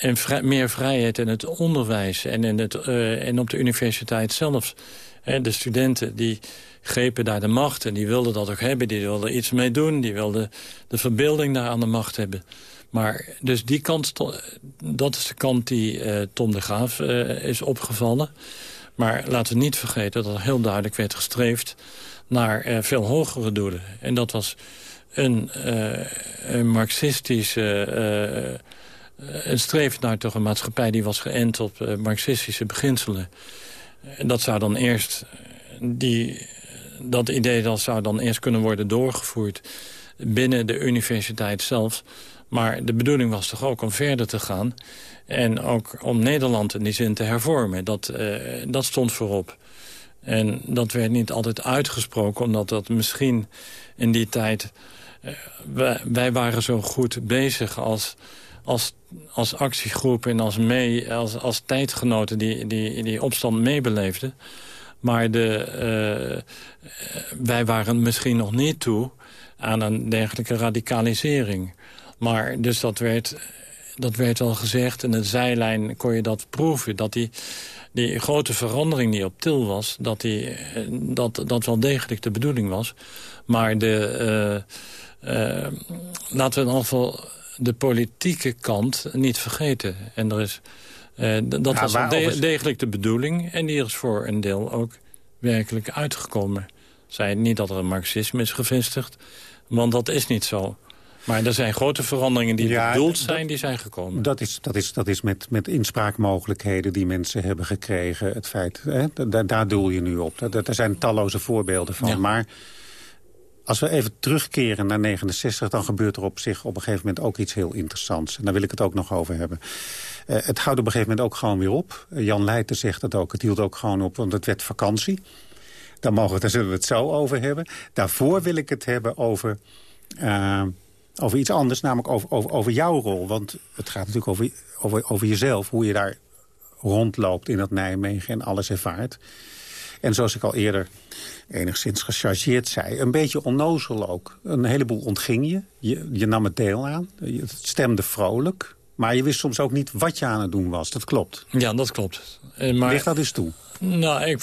vrij, meer vrijheid in het onderwijs en, in het, uh, en op de universiteit zelf. de studenten die grepen daar de macht en die wilden dat ook hebben. Die wilden iets mee doen, die wilden de verbeelding daar aan de macht hebben. Maar dus die kant, dat is de kant die uh, Tom de Graaf uh, is opgevallen. Maar laten we niet vergeten dat er heel duidelijk werd gestreefd naar uh, veel hogere doelen. En dat was een, een marxistische een streven naar toch een maatschappij die was geënt op marxistische beginselen. En dat zou dan eerst die dat idee dat zou dan eerst kunnen worden doorgevoerd binnen de universiteit zelf. Maar de bedoeling was toch ook om verder te gaan. En ook om Nederland in die zin te hervormen. Dat, uh, dat stond voorop. En dat werd niet altijd uitgesproken, omdat dat misschien in die tijd... Uh, wij, waren zo goed bezig als, als, als actiegroep en als, mee, als, als tijdgenoten die, die die opstand meebeleefden maar de, uh, wij waren misschien nog niet toe aan een dergelijke radicalisering. Maar dus dat werd, dat werd al gezegd. En de zijlijn kon je dat proeven. Dat die, die grote verandering die op til was... dat, die, eh, dat, dat wel degelijk de bedoeling was. Maar de, uh, uh, laten we in ieder geval de politieke kant niet vergeten. En er is uh, dat was de degelijk de bedoeling. En die is voor een deel ook werkelijk uitgekomen. Zij niet dat er een marxisme is gevestigd, want dat is niet zo. Maar er zijn grote veranderingen die bedoeld zijn, die zijn gekomen. Dat is, dat is, dat is met, met inspraakmogelijkheden die mensen hebben gekregen. Het feit, hè, daar, daar doel je nu op. Daar, zijn talloze voorbeelden van. Maar als we even terugkeren naar 69... dan gebeurt er op zich op een gegeven moment ook iets heel interessants. En daar wil ik het ook nog over hebben. Uh, het houdt op een gegeven moment ook gewoon weer op. Jan Leijten zegt het ook. Het hield ook gewoon op, want het werd vakantie. Daar, mogen daar zullen we het zo over hebben. Daarvoor wil ik het hebben over, uh, over iets anders. Namelijk over, over, over jouw rol. Want het gaat natuurlijk over, over, over jezelf. Hoe je daar rondloopt in dat Nijmegen en alles ervaart. En zoals ik al eerder enigszins gechargeerd zei... een beetje onnozel ook. Een heleboel ontging je. Je, je nam het deel aan. Het stemde vrolijk. Maar je wist soms ook niet wat je aan het doen was. Dat klopt. Ja, dat klopt. Eh, maar, Ligt dat eens toe? Nou, ik,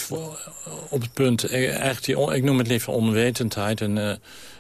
op het punt, eh, echt die, ik noem het liever onwetendheid. En, uh,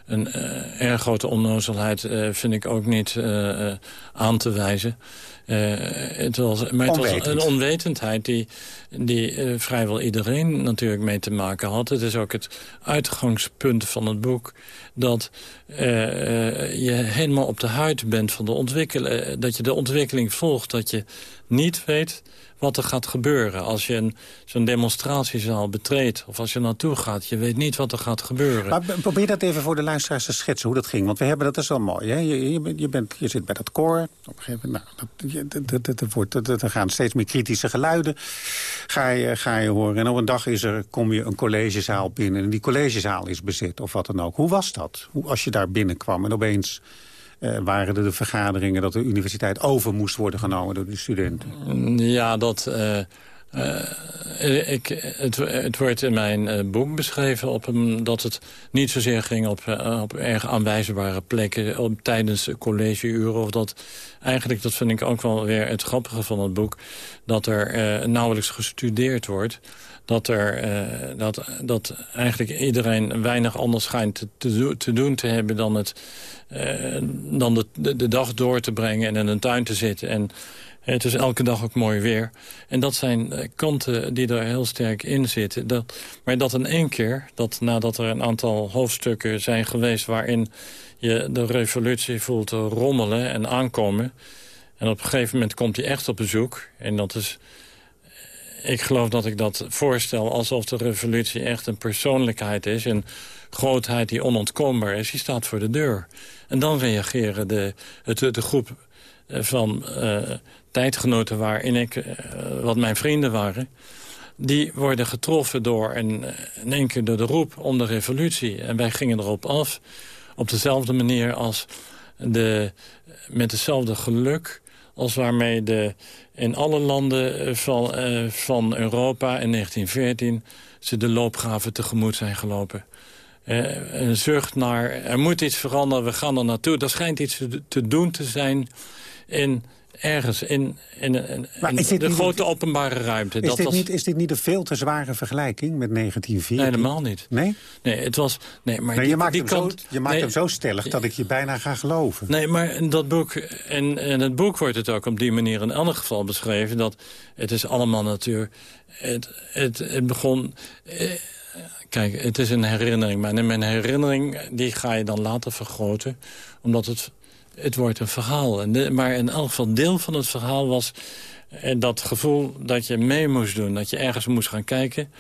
een uh, erg grote onnozelheid uh, vind ik ook niet uh, aan te wijzen. het was, maar het was een onwetendheid die, die vrijwel iedereen natuurlijk mee te maken had. Het is ook het uitgangspunt van het boek dat je helemaal op de huid bent van de ontwikkeling. dat je de ontwikkeling volgt, dat je niet weet wat er gaat gebeuren. Als je zo'n demonstratiezaal betreedt of als je naartoe gaat... je weet niet wat er gaat gebeuren. Maar probeer dat even voor de luisteraars te schetsen hoe dat ging. Want we hebben dat is wel mooi. Hè? Je, bent, je zit bij dat koor. Op een gegeven moment, nou, dat, wordt, er gaan steeds meer kritische geluiden. Ga je, ga je horen. En op een dag is er, kom je een collegezaal binnen. En die collegezaal is bezet of wat dan ook. Hoe was dat? Hoe, als je daar binnenkwam en opeens uh, waren er de vergaderingen dat de universiteit over moest worden genomen door de studenten? Ja, dat... Uh, uh, ik, het, het, wordt in mijn boek beschreven op dat het niet zozeer ging op, op erg aanwijzbare plekken op, tijdens collegeuren. Of dat eigenlijk, dat vind ik ook wel weer het grappige van het boek, dat er nauwelijks gestudeerd wordt dat, er, uh, dat, dat eigenlijk iedereen weinig anders schijnt te, te doen te hebben... dan, het, uh, dan de, de, de, dag door te brengen en in een tuin te zitten. En het is elke dag ook mooi weer. En dat zijn eh, kanten die er heel sterk in zitten. Dat, maar dat in één keer, dat nadat er een aantal hoofdstukken zijn geweest... waarin je de revolutie voelt rommelen en aankomen... En op een gegeven moment komt hij echt op bezoek. En dat is... Ik geloof dat ik dat voorstel alsof de revolutie echt een persoonlijkheid is. Een grootheid die onontkoombaar is. Die staat voor de deur. En dan reageren de, het, de groep van uh, tijdgenoten waarin ik, uh, wat mijn vrienden waren... die worden getroffen door en in één keer door de roep om de revolutie. En wij gingen erop af op dezelfde manier als de, met hetzelfde geluk als waarmee de, in alle landen van, uh, van Europa in 1914... ze de loopgraven tegemoet zijn gelopen. Uh, een zucht naar, er moet iets veranderen, we gaan er naartoe. Er schijnt iets te doen te zijn in ergens in, in, in, in de grote openbare ruimte. Is, dat dit was... niet, is dit niet een veel te zware vergelijking met 1914? Nee, helemaal niet. Nee? Nee, het was... Nee, maar nee, die, je maakt, die hem, kant, zo, je maakt nee, hem zo stellig dat ik je bijna ga geloven. Nee, maar in dat boek... En in het boek wordt het ook op die manier in elk geval beschreven... dat het is allemaal natuur... Het, het, het begon... Eh, kijk, het is een herinnering. Maar in mijn herinnering, die ga je dan later vergroten. Omdat het het wordt een verhaal. En maar in elk geval deel van het verhaal was eh, dat gevoel dat je mee moest doen. Dat je ergens moest gaan kijken.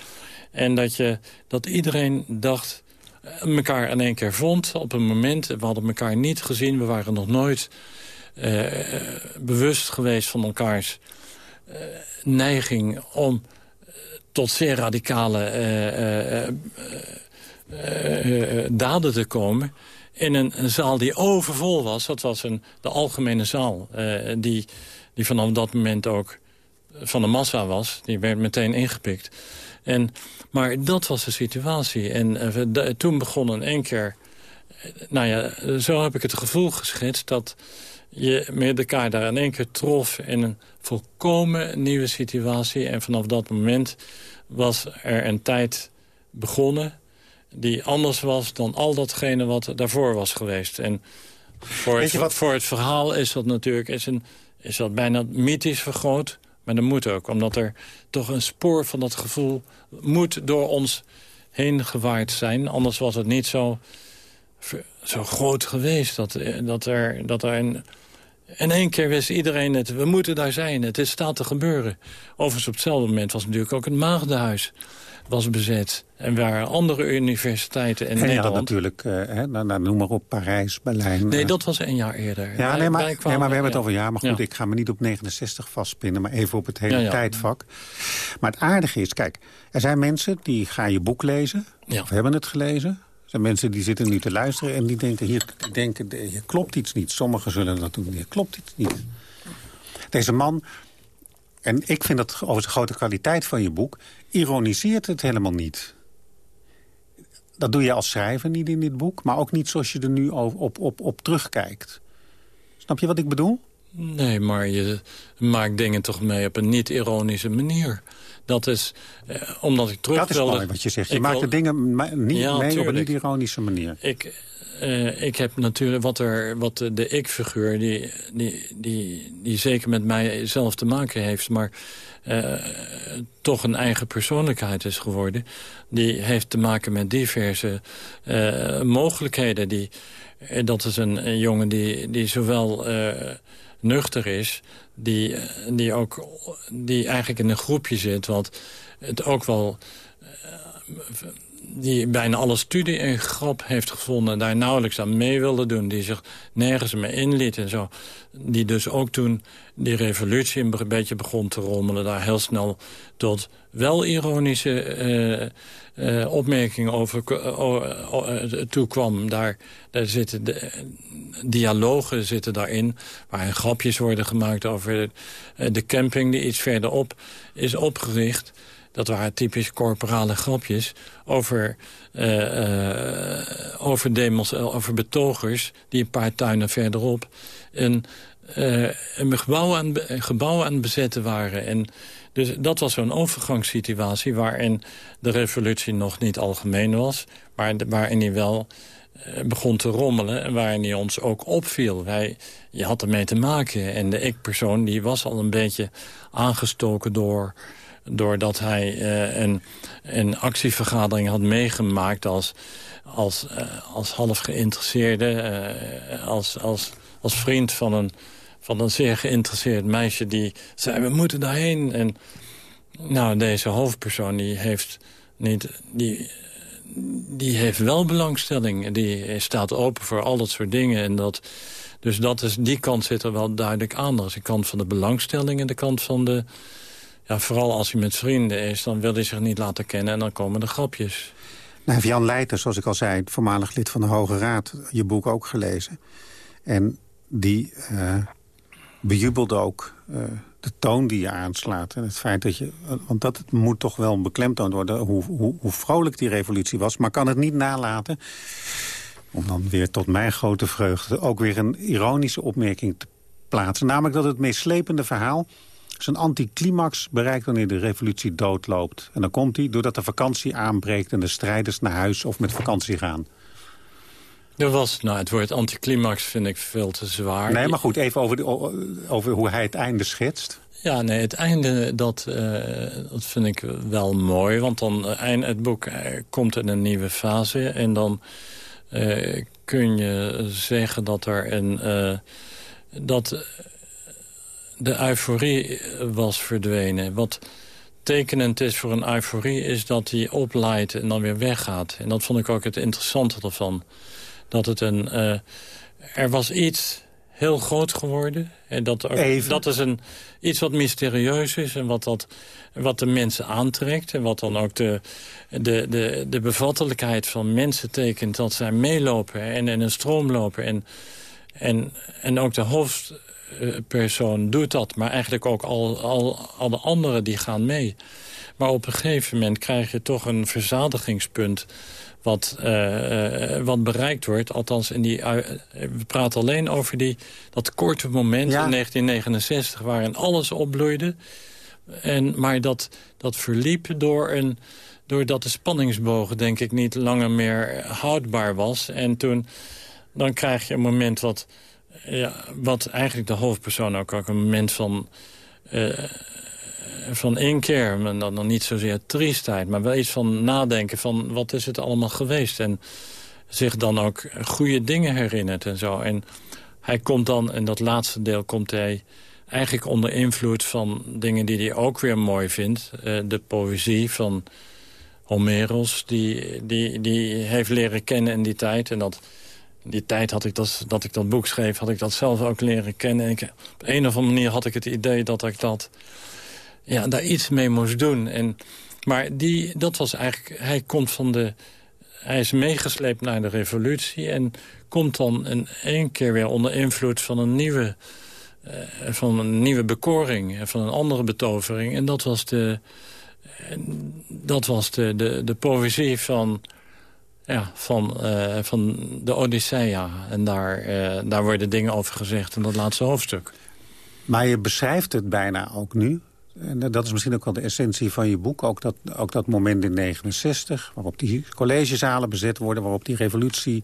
En dat, je, dat iedereen dacht, eh, elkaar in één keer vond op een moment. We hadden elkaar niet gezien. We waren nog nooit uh, bewust geweest van elkaars neiging om tot zeer radicale daden te komen in een, zaal die overvol was. Dat was een, de algemene zaal, uh, die, die vanaf dat moment ook van de massa was. Die werd meteen ingepikt. En, maar dat was de situatie. En de, toen begon in één keer... Nou ja, zo heb ik het gevoel geschetst dat je met elkaar daar in één keer trof in een volkomen nieuwe situatie. En vanaf dat moment was er een tijd begonnen die anders was dan al datgene wat daarvoor was geweest. En voor, het, wat... voor het verhaal is dat natuurlijk is een, is dat bijna mythisch vergroot. Maar dat moet ook, omdat er toch een spoor van dat gevoel moet door ons heen gewaaid zijn. Anders was het niet zo, zo groot geweest dat, dat er, dat er een... In één keer wist iedereen het, we moeten daar zijn, het is staat te gebeuren. Overigens op hetzelfde moment was natuurlijk ook het Maagdenhuis was bezet. En waren andere universiteiten in en Nederland... Ja, natuurlijk, uh, hè, nou, noem maar op, Parijs, Berlijn. Nee, dat was een jaar eerder. Ja, wij, nee, maar, wij kwamen, nee, maar we hebben het over jaar. Maar goed, ja. ik ga me niet op 69 vastpinnen, maar even op het hele Ja, tijdvak. Maar het aardige is, kijk, er zijn mensen die gaan je boek lezen. Of hebben het gelezen. Er zijn mensen die zitten nu te luisteren en die denken, hier, denken, hier klopt iets niet. Sommigen zullen dat doen, hier klopt iets niet. Deze man en ik vind dat over de grote kwaliteit van je boek... ironiseert het helemaal niet. Dat doe je als schrijver niet in dit boek... maar ook niet zoals je er nu op, op, op, terugkijkt. Snap je wat ik bedoel? Nee, maar je maakt dingen toch mee op een niet-ironische manier. Dat is, eh, omdat ik terug Dat is mooi wat je zegt. Je maakt wil- de dingen niet Ja, mee op een niet-ironische manier. Ik, eh, ik heb natuurlijk wat, er, wat de, ik-figuur, die, die, die, zeker met mij zelf te maken heeft... maar eh, toch een eigen persoonlijkheid is geworden... die heeft te maken met diverse eh, mogelijkheden. Die, dat is een, jongen die, die zowel nuchter is... Die, die, ook, die eigenlijk in een groepje zit... wat het ook wel die bijna alle studie en grap heeft gevonden... daar nauwelijks aan mee wilde doen, die zich nergens mee inliet en zo. Die dus ook toen die revolutie een beetje begon te rommelen... daar heel snel tot wel ironische eh, eh, opmerkingen over uh, toekwam. Daar, daar zitten de, dialogen zitten daarin... waarin grapjes worden gemaakt over de camping die iets verderop is opgericht... Dat waren typisch corporale grapjes over, uh, uh, over, demos, over betogers... die een paar tuinen verderop een, uh, een, gebouw aan, een gebouw aan bezetten waren. En dus dat was zo'n overgangssituatie... waarin de revolutie nog niet algemeen was... maar waarin hij wel begon te rommelen en waarin hij ons ook opviel. Wij, je had ermee te maken. En de ik-persoon die was al een beetje aangestoken door doordat hij uh, een, een actievergadering had meegemaakt als, als, uh, als half geïnteresseerde, uh, als, als, als vriend van een, van een zeer geïnteresseerd meisje die zei... we moeten daarheen. En nou, deze hoofdpersoon die heeft, niet, die, die heeft wel belangstelling. Die staat open voor al dat soort dingen. En dat, dus dat is, die kant zit er wel duidelijk aan. Dat is de kant van de belangstelling en de kant van de... Ja, vooral als hij met vrienden is, dan wil hij zich niet laten kennen... en dan komen de grapjes. Nou, heeft Jan Leijten, zoals ik al zei, voormalig lid van de Hoge Raad... je boek ook gelezen. En die uh, bejubelde ook uh, de toon die je aanslaat. En het feit dat je... Want dat moet toch wel beklemtoond worden hoe, hoe, hoe vrolijk die revolutie was. Maar kan het niet nalaten om dan weer tot mijn grote vreugde... ook weer een ironische opmerking te plaatsen. Namelijk dat het meest slepende verhaal zijn anticlimax bereikt wanneer de revolutie doodloopt. En dan komt hij doordat de vakantie aanbreekt... en de strijders naar huis of met vakantie gaan. Er was, nou, het woord anticlimax vind ik veel te zwaar. Nee, maar goed, even over, de, over hoe hij het einde schetst. Ja, nee, het einde, dat, uh, dat vind ik wel mooi. Want dan, uh, eind, het boek uh, komt in een nieuwe fase. En dan kun je zeggen dat er een... dat de euforie was verdwenen. Wat tekenend is voor een euforie is dat die oplaait en dan weer weggaat. En dat vond ik ook het interessante ervan. Dat het een... Uh, er was iets heel groot geworden. En dat, ook, dat is een, iets wat mysterieus is en wat, dat, wat de mensen aantrekt. En wat dan ook de, de, de, de bevattelijkheid van mensen tekent. Dat zij meelopen en in een stroom lopen. En, en, en ook de hoofd persoon doet dat. Maar eigenlijk ook al, al, al de anderen die gaan mee. Maar op een gegeven moment krijg je toch een verzadigingspunt... wat, uh, wat bereikt wordt. Althans, in die, uh, we praten alleen over die, dat korte moment in 1969... waarin alles opbloeide. En, maar dat, dat verliep door een, doordat de spanningsbogen, denk ik, niet langer meer houdbaar was. En toen dan krijg je een moment wat ja, wat eigenlijk de hoofdpersoon ook, ook een moment van... Uh, van inkeer, maar dan, dan niet zozeer triestheid... maar wel iets van nadenken van wat is het allemaal geweest... en zich dan ook goede dingen herinnert en zo. En hij komt dan, in dat laatste deel komt hij eigenlijk onder invloed van dingen die hij ook weer mooi vindt. Uh, de poëzie van Homeros, die, die, die heeft leren kennen in die tijd. En dat die tijd had ik dat, dat ik dat boek schreef, had ik dat zelf ook leren kennen. Ik, op een of andere manier had ik het idee dat ik dat, ja, daar iets mee moest doen. En, maar die, dat was eigenlijk, hij komt van de, hij is meegesleept naar de revolutie en komt dan in één keer weer onder invloed van een nieuwe, uh, van een nieuwe bekoring, van een andere betovering. En dat was de, dat was de, de, de poëzie van ja, van, uh, van de Odyssea. En daar, uh, daar worden dingen over gezegd in dat laatste hoofdstuk. Maar je beschrijft het bijna ook nu. En dat is misschien ook wel de essentie van je boek. Ook dat, ook dat moment in 69, waarop die collegezalen bezet worden... waarop die revolutie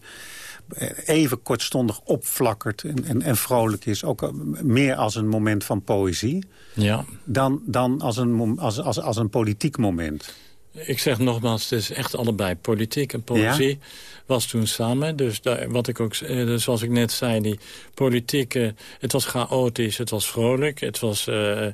eh, even kortstondig opflakkert en, en, en vrolijk is. Ook meer als een moment van poëzie... Ja. dan, dan als, een, als, als, als een politiek moment. Ik zeg nogmaals, het is echt allebei. Politiek en poëzie was toen samen. Dus daar, wat ik ook, eh, zoals ik net zei, die politieke... Het was chaotisch, het was vrolijk. Het was, uh, uh,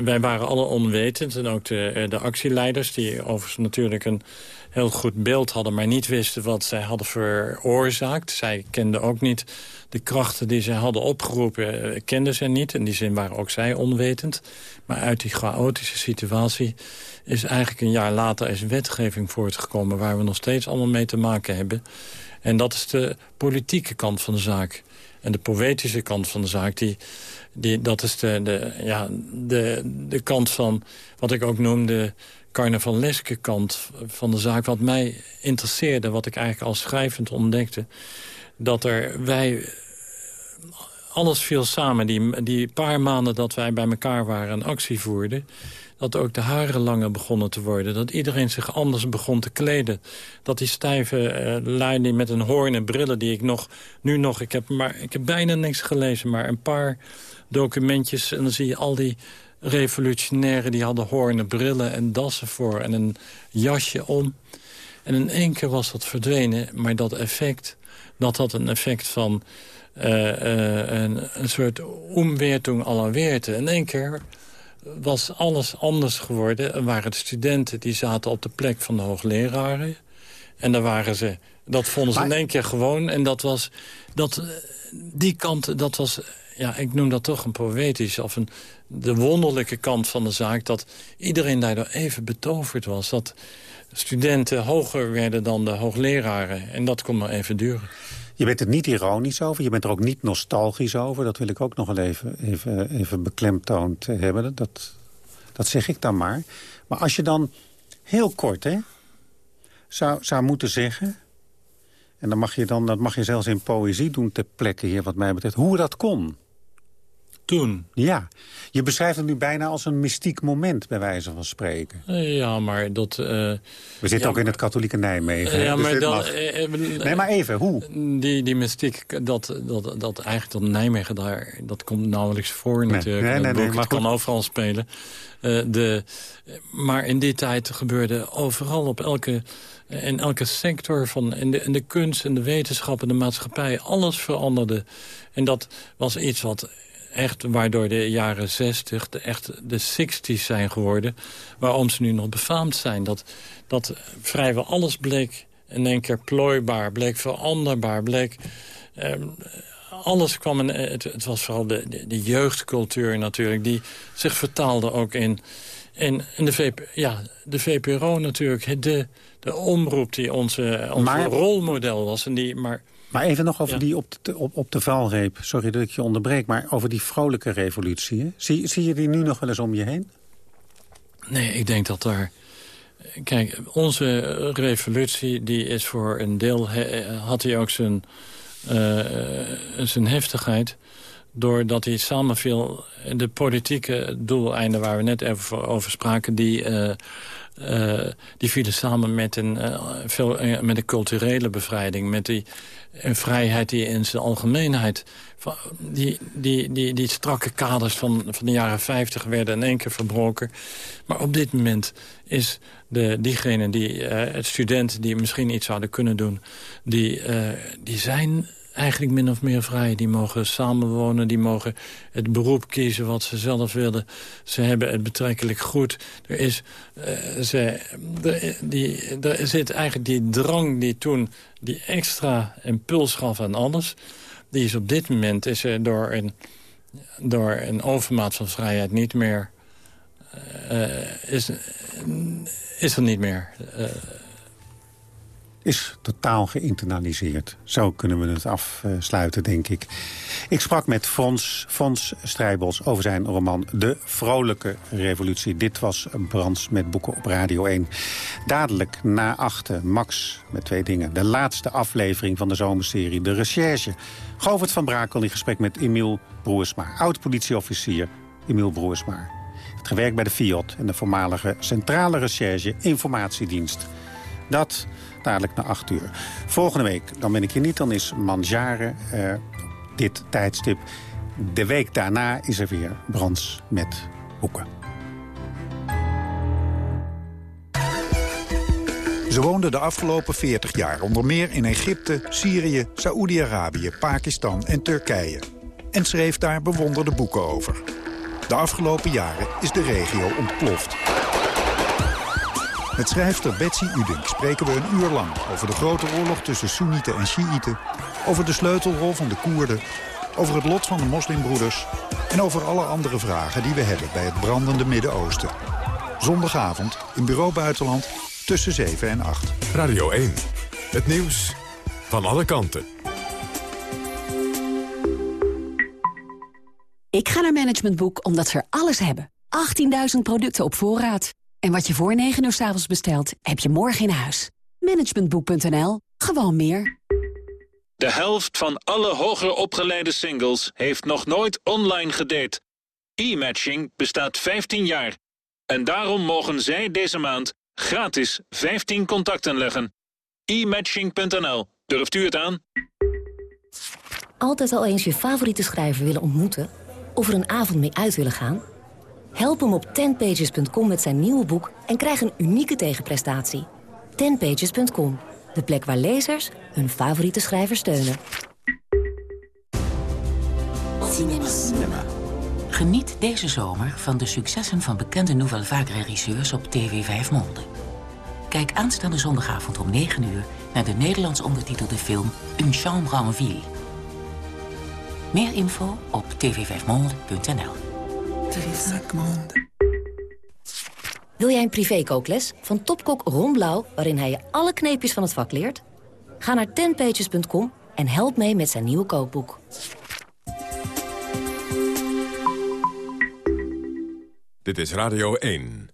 wij waren alle onwetend. En ook de, de actieleiders, die overigens natuurlijk een heel goed beeld hadden... maar niet wisten wat zij hadden veroorzaakt. Zij kenden ook niet de krachten die zij hadden opgeroepen... kenden ze niet. In die zin waren ook zij onwetend. Maar uit die chaotische situatie is eigenlijk een jaar later is wetgeving voortgekomen... waar we nog steeds allemaal mee te maken hebben. En dat is de politieke kant van de zaak. En de poëtische kant van de zaak, die, die, dat is de, de, ja, de, de kant van wat ik ook noemde carnavaleske kant van de zaak. Wat mij interesseerde, wat ik eigenlijk als schrijvend ontdekte... dat er wij... Alles viel samen. Die, die paar maanden dat wij bij elkaar waren en actie voerden dat ook de haren langer begonnen te worden. Dat iedereen zich anders begon te kleden. Dat die stijve uh, lui met een hoorn en brillen die ik nog... nu nog, ik heb, maar, ik heb bijna niks gelezen, maar een paar documentjes... en dan zie je al die revolutionairen die hadden hoornen brillen en dassen voor... en een jasje om. En in één keer was dat verdwenen, maar dat effect dat had een effect van een, een soort omweertung aller weerten. In één keer was alles anders geworden. Er waren de studenten die zaten op de plek van de hoogleraren. En daar waren ze, dat vonden ze in één keer gewoon. En dat was, dat, die kant, dat was, ja, ik noem dat toch een poëtisch... of een, de wonderlijke kant van de zaak... dat iedereen daardoor even betoverd was. Dat studenten hoger werden dan de hoogleraren. En dat kon maar even duren. Je bent er niet ironisch over, je bent er ook niet nostalgisch over. Dat wil ik ook nog wel even, even, beklemtoond hebben. Dat, dat zeg ik dan maar. Maar als je dan heel kort hè, zou, zou moeten zeggen... en dan mag je dan, dat mag je zelfs in poëzie doen ter plekke hier wat mij betreft... hoe dat kon toen? Ja. Je beschrijft het nu bijna als een mystiek moment, bij wijze van spreken. Eh, ja, maar dat... Uh, We zitten ook in het katholieke Nijmegen. ja, dus maar dat... nee, maar even, hoe? Die, die mystiek, dat, dat, dat eigenlijk dat Nijmegen daar... dat komt nauwelijks voor natuurlijk. Nee, nee, nee, nee, het kan overal spelen. De, maar in die tijd gebeurde overal op elke in elke sector, van, in, de, in de kunst, en de wetenschap en de maatschappij, alles veranderde. En dat was iets wat echt waardoor de jaren 60 de, echt de 60s zijn geworden. Waarom ze nu nog befaamd zijn. Dat, dat vrijwel alles bleek in één keer plooibaar, bleek veranderbaar, bleek... Eh, alles kwam, in, het, het, was vooral de, de, de, jeugdcultuur natuurlijk... die zich vertaalde ook in, in, in de, VP, ja, de VPRO natuurlijk. De, de omroep die onze, onze rolmodel was. En die, maar maar even nog over die op de, op, op de valreep. Sorry dat ik je onderbreek, maar over die vrolijke revolutie. Zie, zie je die nu nog wel eens om je heen? Nee, ik denk dat daar... Kijk, onze revolutie die is voor een deel... had hij ook zijn, uh, zijn heftigheid doordat hij samenviel... de politieke doeleinden waar we net even over spraken... die, uh, uh, die vielen samen met een, uh, veel, met een culturele bevrijding... met die een vrijheid die in zijn algemeenheid... Die, die, die, die strakke kaders van, van de jaren 50 werden in één keer verbroken. Maar op dit moment is de, diegene, die, het studenten die misschien iets zouden kunnen doen... die, die zijn eigenlijk min of meer vrij. Die mogen samenwonen, die mogen het beroep kiezen wat ze zelf willen. Ze hebben het betrekkelijk goed. Er, is, uh, ze, die, er zit eigenlijk die drang die toen die extra impuls gaf aan alles... die is op dit moment is er door, een, door een overmaat van vrijheid niet meer... Uh, is, is er niet meer... Uh, is totaal geïnternaliseerd. Zo kunnen we het afsluiten, denk ik. Ik sprak met Fons, Fons Strijbels over zijn roman De Vrolijke Revolutie. Dit was Brands met boeken op Radio 1. Dadelijk na achten, Max met twee dingen. De laatste aflevering van de zomerserie De Recherche. Govert van Brakel in gesprek met Emiel Broersma. Oud-politieofficier Emiel Broersma. Het gewerkt bij de FIOD en de voormalige Centrale Recherche Informatiedienst. Dat dadelijk na acht uur. Volgende week, dan ben ik hier niet, dan is Manjare uh, dit tijdstip. De week daarna is er weer Brands met boeken. Ze woonde de afgelopen 40 jaar onder meer in Egypte, Syrië, Saoedi-Arabië, Pakistan en Turkije. En schreef daar bewonderde boeken over. De afgelopen jaren is de regio ontploft. Met schrijfster Betsy Udink spreken we een uur lang over de grote oorlog tussen Soenieten en Shiiten, over de sleutelrol van de Koerden, over het lot van de moslimbroeders en over alle andere vragen die we hebben bij het brandende Midden-Oosten. Zondagavond in Bureau Buitenland tussen 7 en 8. Radio 1, het nieuws van alle kanten. Ik ga naar Management Boek omdat ze er alles hebben. 18.000 producten op voorraad. En wat je voor 9 uur s avonds bestelt, heb je morgen in huis. Managementboek.nl. Gewoon meer. De helft van alle hoger opgeleide singles heeft nog nooit online gedate. E-matching bestaat 15 jaar. En daarom mogen zij deze maand gratis 15 contacten leggen. E-matching.nl. Durft u het aan? Altijd al eens je favoriete schrijver willen ontmoeten? Of er een avond mee uit willen gaan? Help hem op 10pages.com met zijn nieuwe boek en krijg een unieke tegenprestatie. 10pages.com, De plek waar lezers hun favoriete schrijver steunen. Cinema. Geniet deze zomer van de successen van bekende Nouvelle Vague regisseurs op TV 5 Monde. Kijk aanstaande zondagavond om 9 uur naar de Nederlands ondertitelde film Une chambre en ville. Meer info op tv5monde.nl. Wil jij een privékookles van topkok Ron Blauw... waarin hij je alle kneepjes van het vak leert? Ga naar tenpages.com en help mee met zijn nieuwe kookboek. Dit is Radio 1.